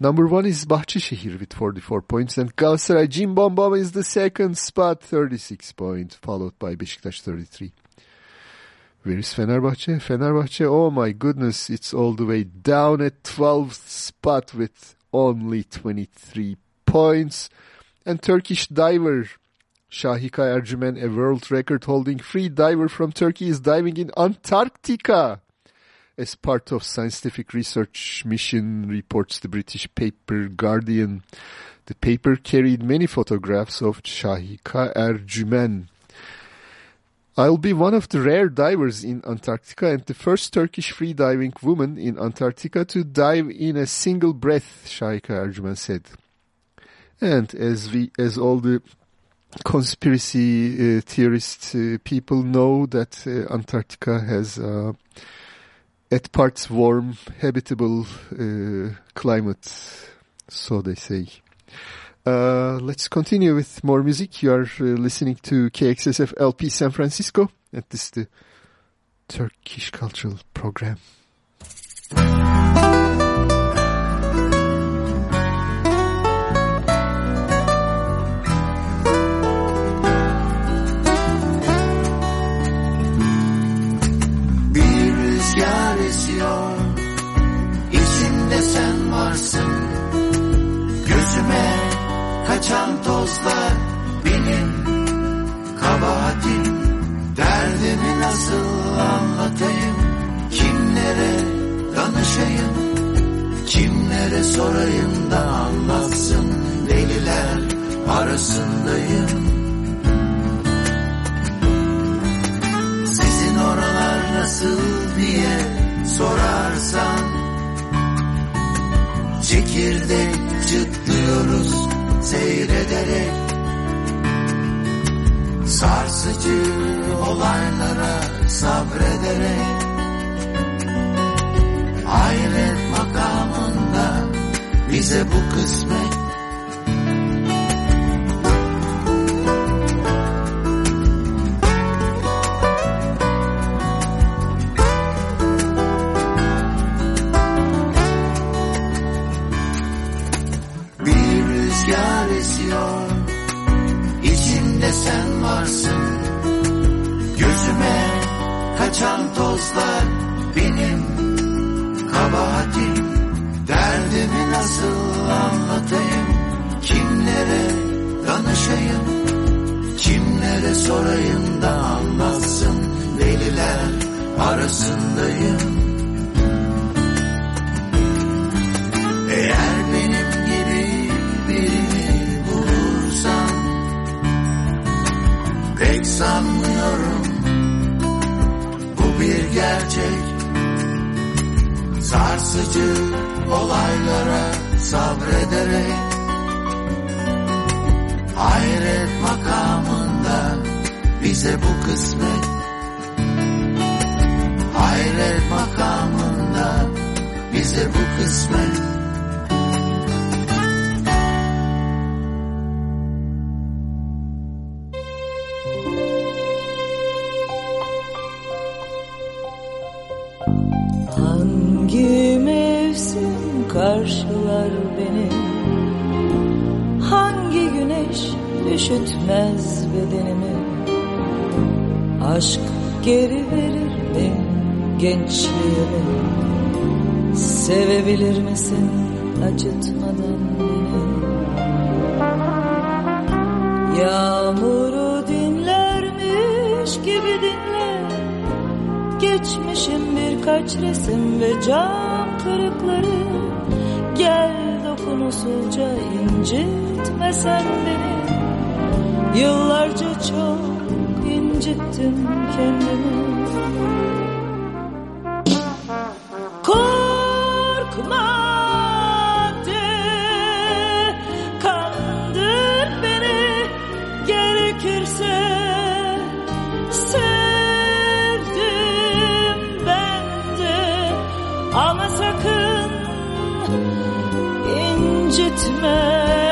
Number one is Bahçeşehir with 44 points and Galatasaray Jim Bombom is the second spot 36 points followed by Beşiktaş 33. Where is Fenerbahçe? Fenerbahçe, oh my goodness, it's all the way down at 12th spot with only 23 points. And Turkish diver Şahika Ercümen, a world record holding free diver from Turkey is diving in Antarctica as part of scientific research mission, reports the British paper Guardian. The paper carried many photographs of Şahika Ercümen. I'll be one of the rare divers in Antarctica and the first Turkish freediving woman in Antarctica to dive in a single breath, Şahika Ercümen said. And as we, as all the conspiracy uh, theorist uh, people know that uh, Antarctica has uh, at parts warm, habitable uh, climate, so they say. Uh, let's continue with more music. You are uh, listening to KXSF LP San Francisco, and this is the Turkish Cultural Program. Bir rüzgar esiyor İçimde sen varsın kaçan tozlar Benim kabahatim. Derdimi nasıl anlatayım? Kimlere danışayım? Kimlere sorayım da anlatsın? Deliler arasındayım. Sizin oralar nasıl diye sorarsan Çekirdek çıtlıyoruz seyrederek Sarsıcı olaylara sabrederek Hayret makamında bize bu kısmet sen varsın. Gözüme kaçan tozlar Benim kabahatim. Derdimi nasıl anlatayım? Kimlere danışayım? Kimlere sorayım da anlatsın? Deliler arasındayım. Eğer benim sanmıyorum. Bu bir gerçek. Sarsıcı olaylara sabrederek Hayret makamında bize bu kısmet. Hayret makamında bize bu kısmet Hangi mevsim karşılar beni? Hangi güneş üşütmez bedenimi? Aşk geri verir benim gençliğimi? Sevebilir misin acıtmadan beni? Yağmuru dinlermiş gibi dinle Geçmişim birkaç resim ve cam kırıkları. Gel dokun usulca incitme sen beni. Yıllarca çok incittim kendimi incitme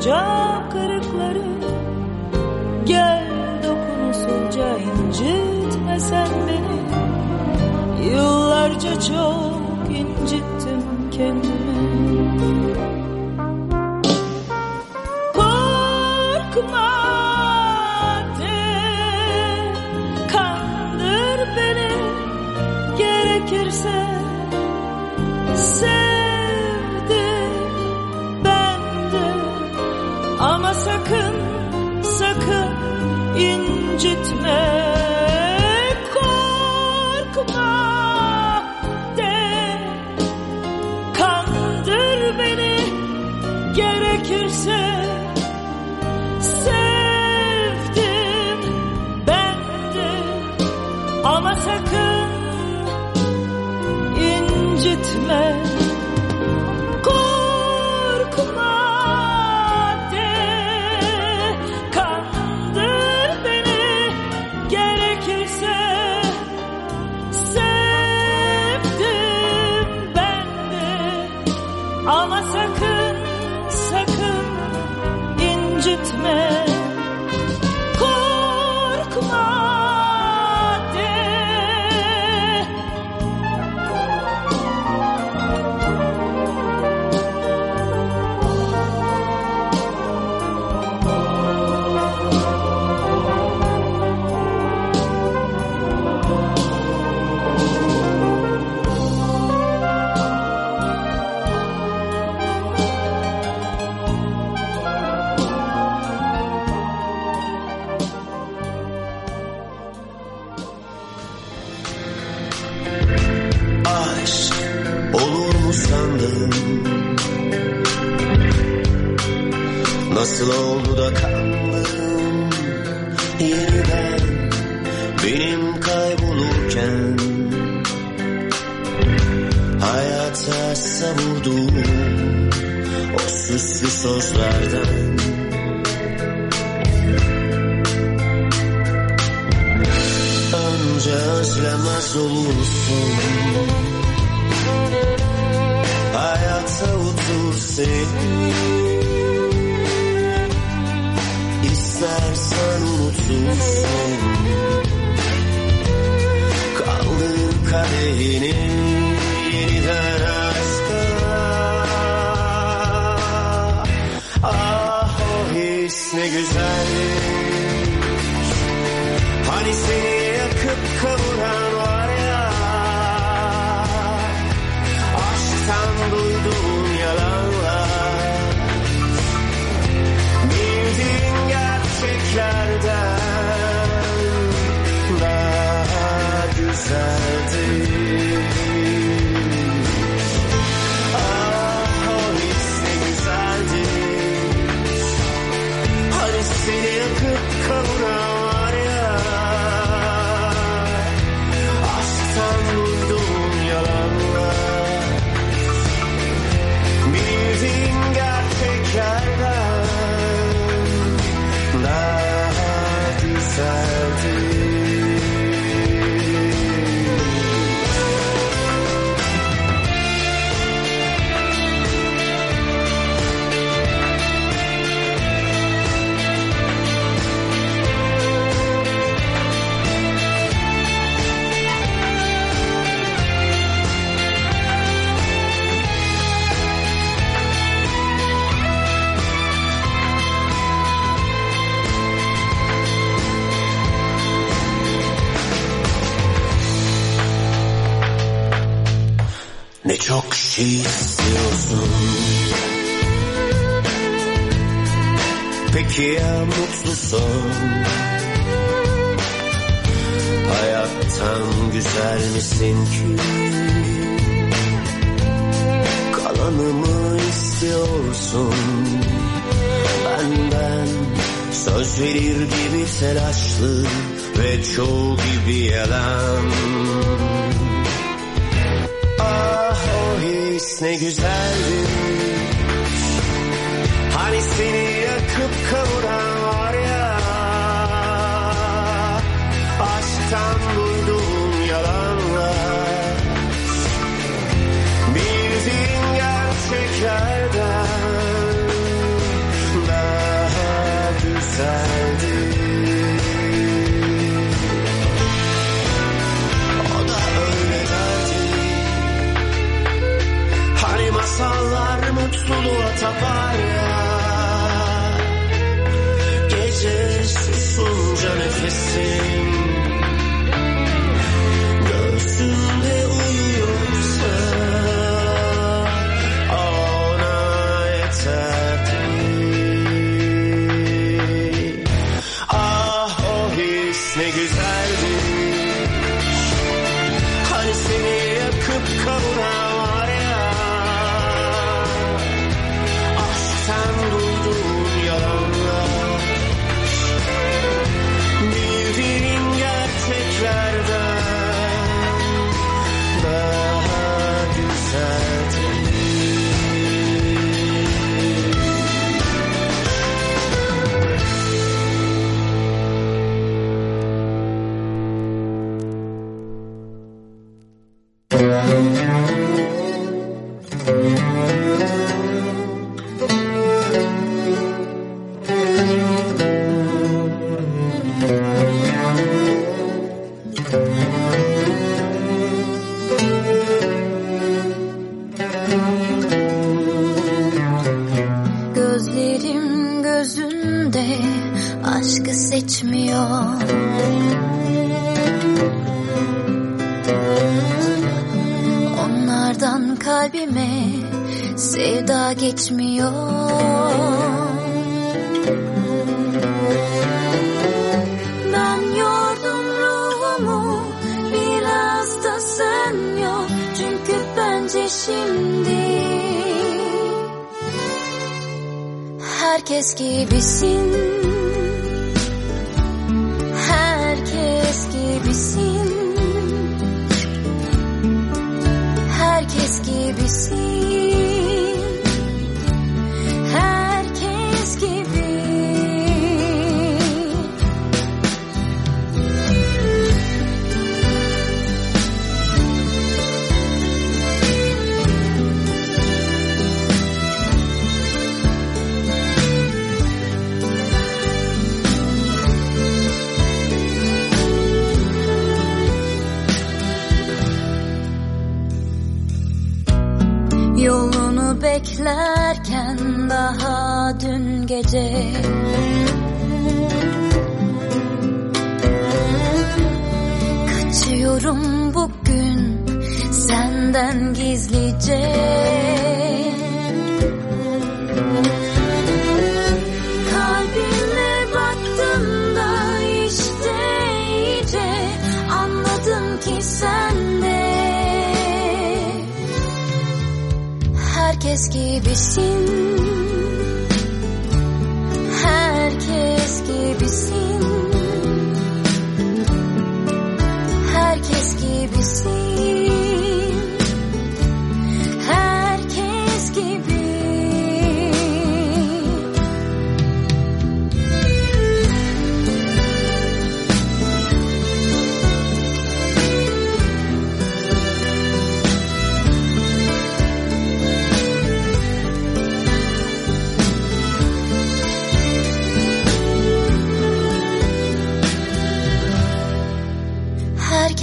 这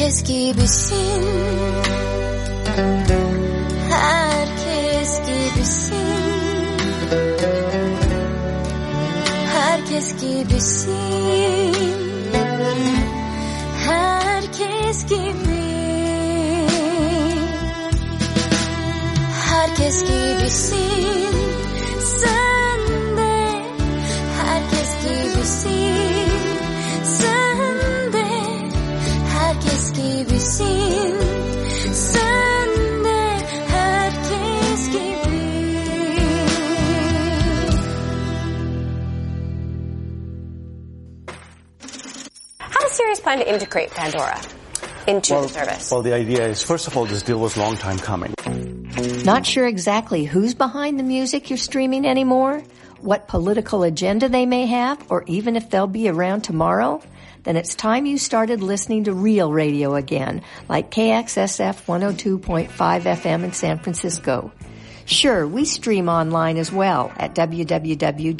herkes gibisin. Herkes gibisin. Herkes gibisin. Herkes gibi. Herkes gibisin. Plan to integrate Pandora into the service? Well, the idea is, first of all, this deal was a long time coming. Not sure exactly who's behind the music you're streaming anymore? What political agenda they may have, or even if they'll be around tomorrow? Then it's time you started listening to real radio again, like KXSF 102.5 FM in San Francisco. Sure, we stream online as well at www.kxsf.fm,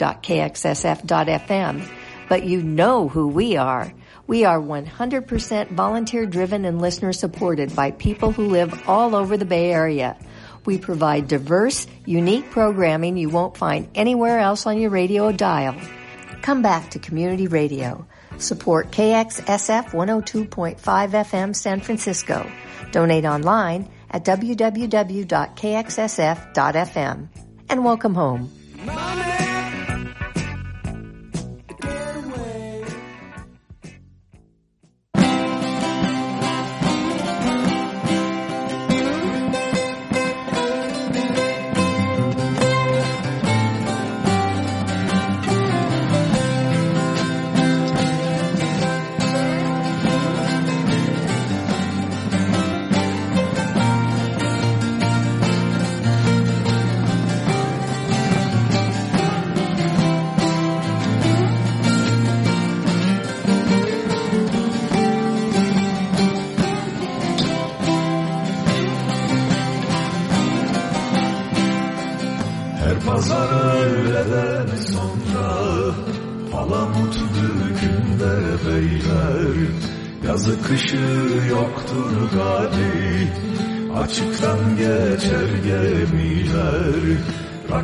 but you know who we are. We are 100% volunteer driven and listener supported by people who live all over the Bay Area. We provide diverse, unique programming you won't find anywhere else on your radio dial. Come back to community radio. Support KXSF 102.5 FM San Francisco. Donate online at www.kxsf.fm. And welcome home.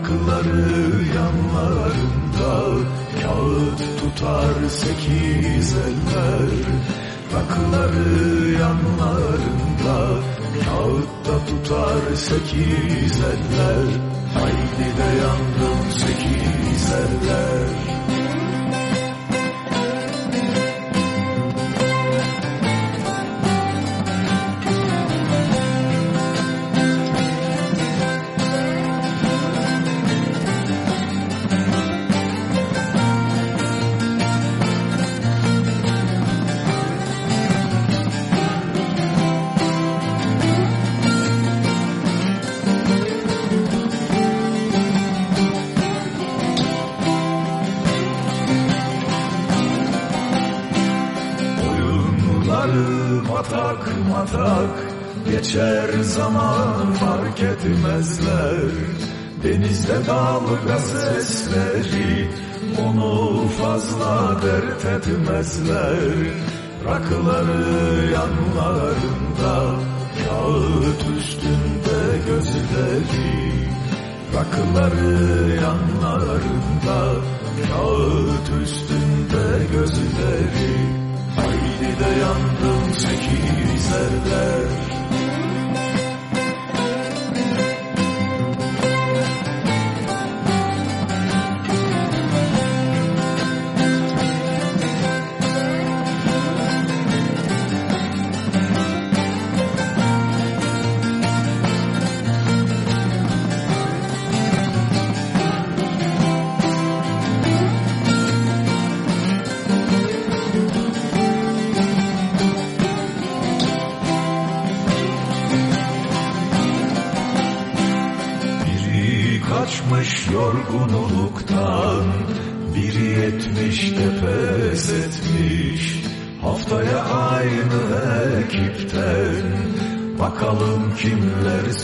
Rakıları yanlarında Kağıt tutar sekiz eller. Rakıları yanlarında Kağıtta tutar sekiz eller. Haydi de yandım sekiz eller Dalga sesleri Onu fazla dert etmezler. Rakıları yanlarında Kağıt üstünde gözleri. Rakıları yanlarında Kağıt üstünde gözleri. Haydi de yandım sekizerler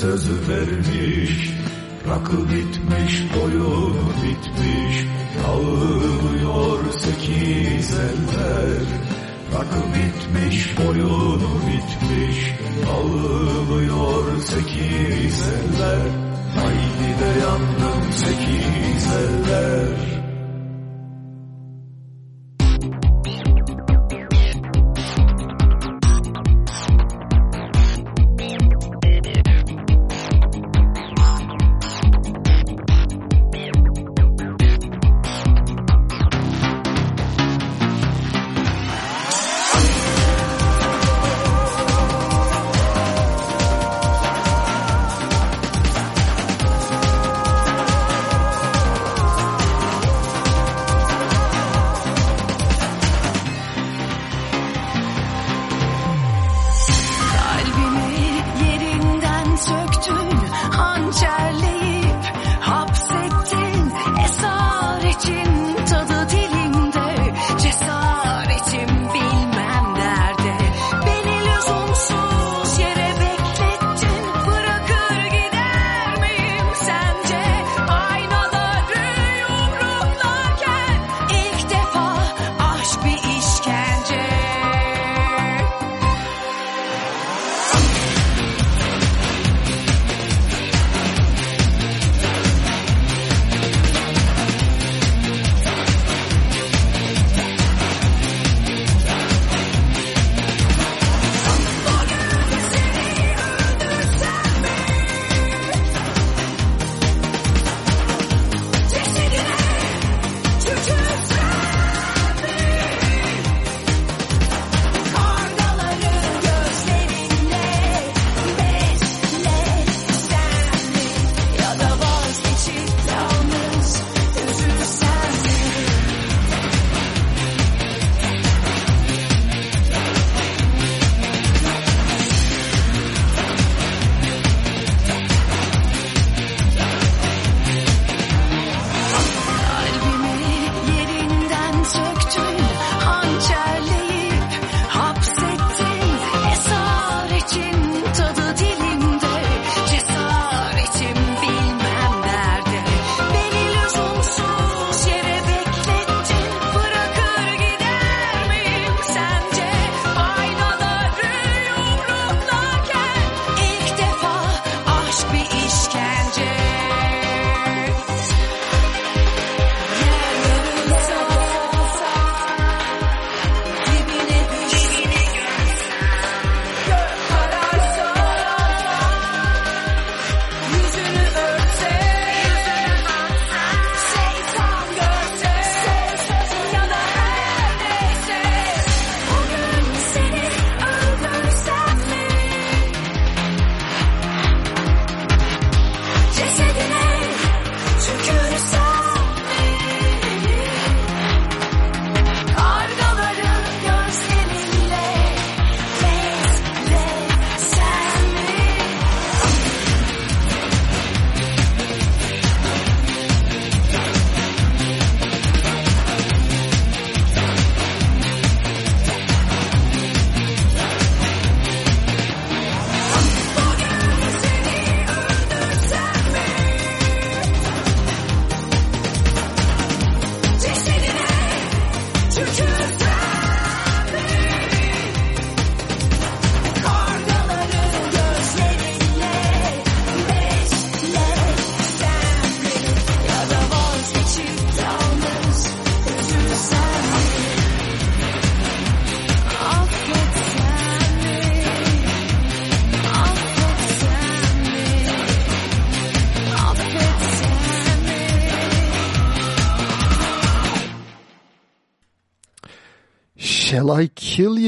sözü vermiş. Rakı bitmiş, boyu bitmiş.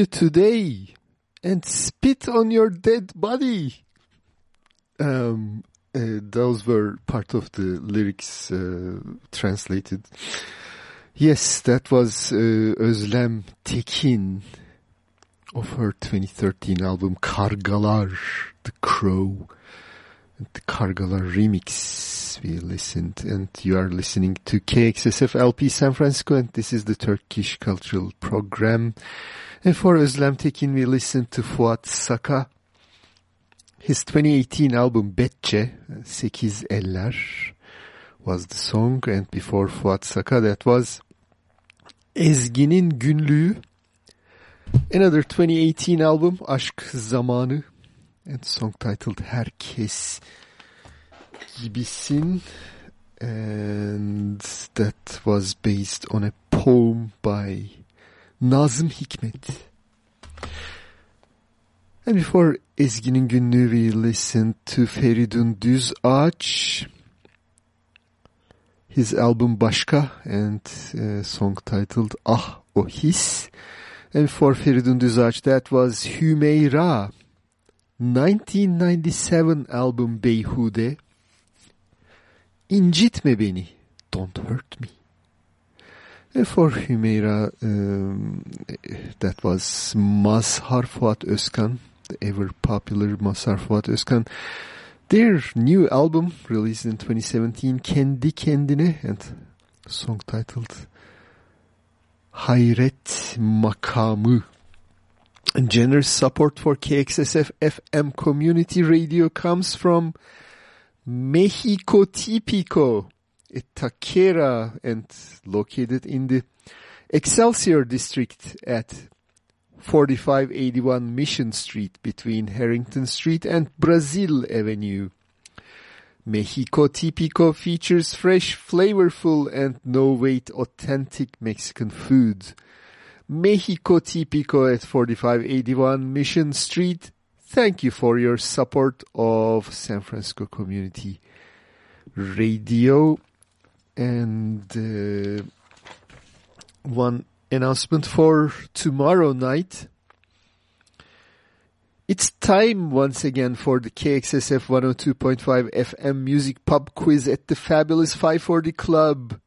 You today and spit on your dead body? Um, uh, those were part of the lyrics uh, translated. Yes, that was uh, Özlem Tekin of her 2013 album Kargalar, The Crow. The Kargalar remix we listened and you are listening to KXSF LP San Francisco and this is the Turkish Cultural Program. And for Özlem Tekin we listened to Fuat Saka. His 2018 album Betçe, Sekiz Eller was the song and before Fuat Saka that was Ezginin Günlüğü. Another 2018 album Aşk Zamanı and song titled Herkes Gibisin and that was based on a poem by Nazım Hikmet. And before Ezginin Günlüğü we listened to Feridun Düz Ağaç his album Başka and uh, song titled Ah O His. And for Feridun Düzağaç that was Hümeyra 1997 album Beyhude İncitme beni Don't hurt me. And for Hümeyra um, that was Mazhar Fuat Özkan the ever popular Mazhar Fuat Özkan. Their new album released in 2017 Kendi Kendine and song titled Hayret Makamı. And generous support for KXSF FM community radio comes from Mexico Tipico, a taquera and located in the Excelsior district at 4581 Mission Street between Harrington Street and Brazil Avenue. Mexico Tipico features fresh, flavorful, and no-wait authentic Mexican food. Mexico Tipico at 4581 Mission Street. Thank you for your support of San Francisco Community Radio. And uh, one announcement for tomorrow night. It's time once again for the KXSF 102.5 FM Music Pub Quiz at the Fabulous 540 Club.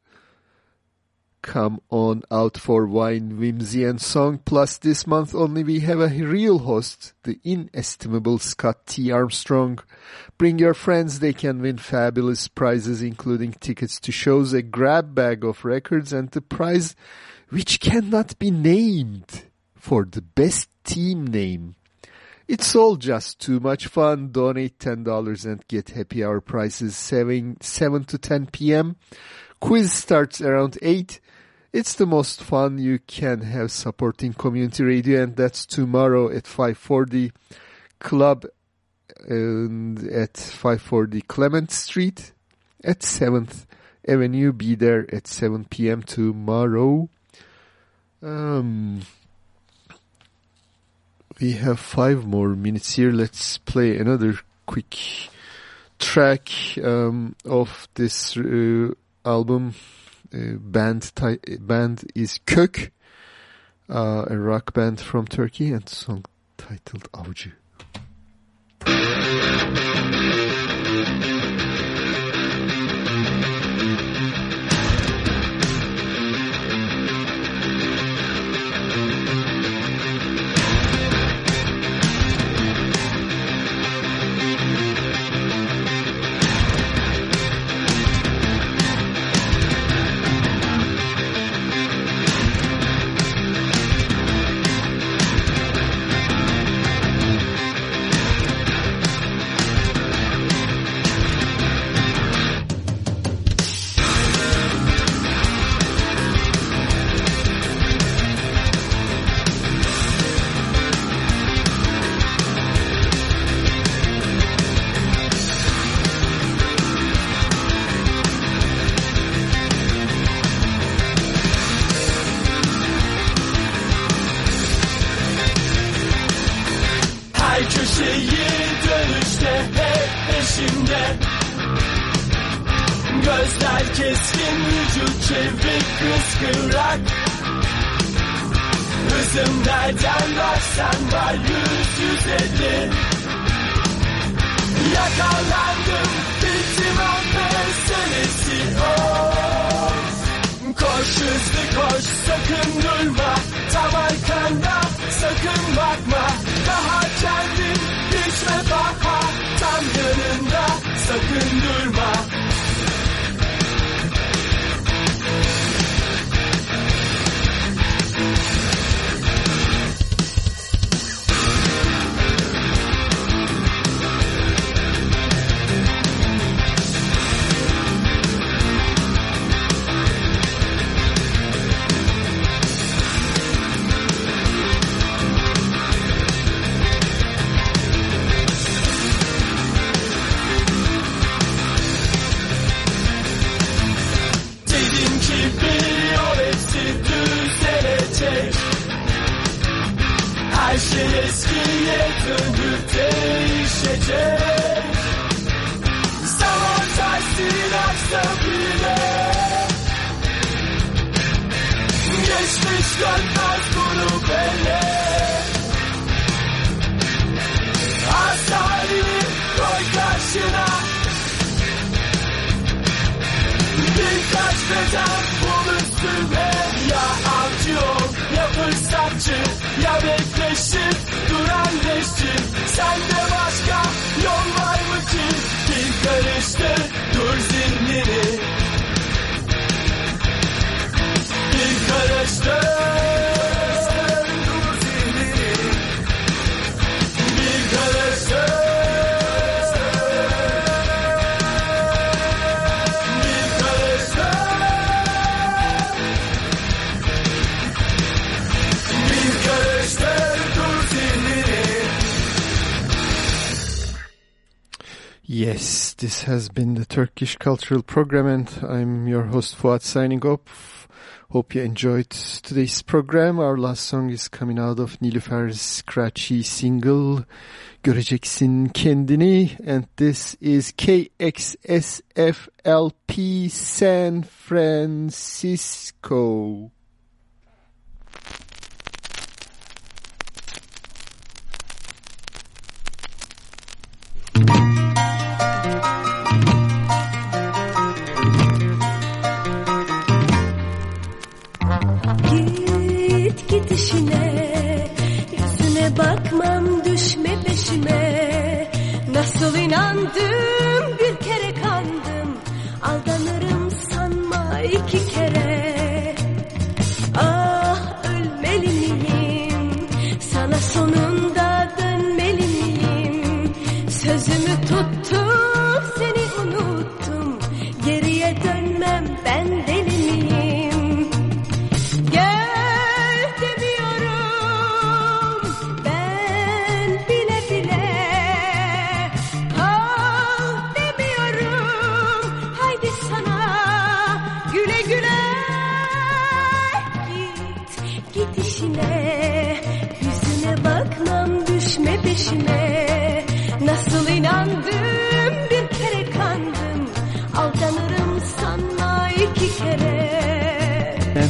Come on out for wine, whimsy and song. Plus this month only we have a real host, the inestimable Scott T. Armstrong. Bring your friends, they can win fabulous prizes including tickets to shows, a grab bag of records and the prize which cannot be named for the best team name. It's all just too much fun. Donate $10 and get happy hour prices 7, 7 to 10 p.m. Quiz starts around 8. It's the most fun you can have supporting community radio and that's tomorrow at 540 Club and at 540 Clement Street at 7th Avenue. Be there at 7 p.m. tomorrow. Um, we have five more minutes here. Let's play another quick track um, of this uh, album. Uh, band band is Kök, uh, a rock band from Turkey, and song titled Avcı. Turkish Cultural Program and I'm your host Fuat signing off. Hope you enjoyed today's program. Our last song is coming out of Nilüfer's scratchy single Göreceksin Kendini and this is KXSFLP San Francisco.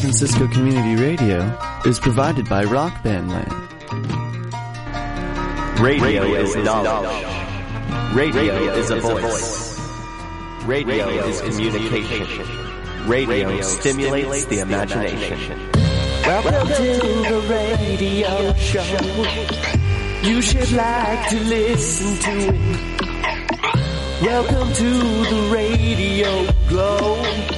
Francisco Community Radio is provided by Rock Band Land. Radio is knowledge. Radio is a voice. Radio is communication. Radio stimulates the imagination. Welcome to the radio show. You should like to listen to it. Welcome to the radio glow.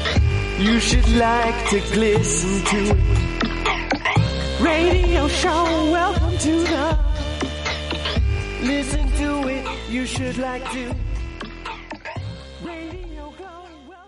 You should like to listen to it. Radio show, welcome to the. Listen to it, you should like to.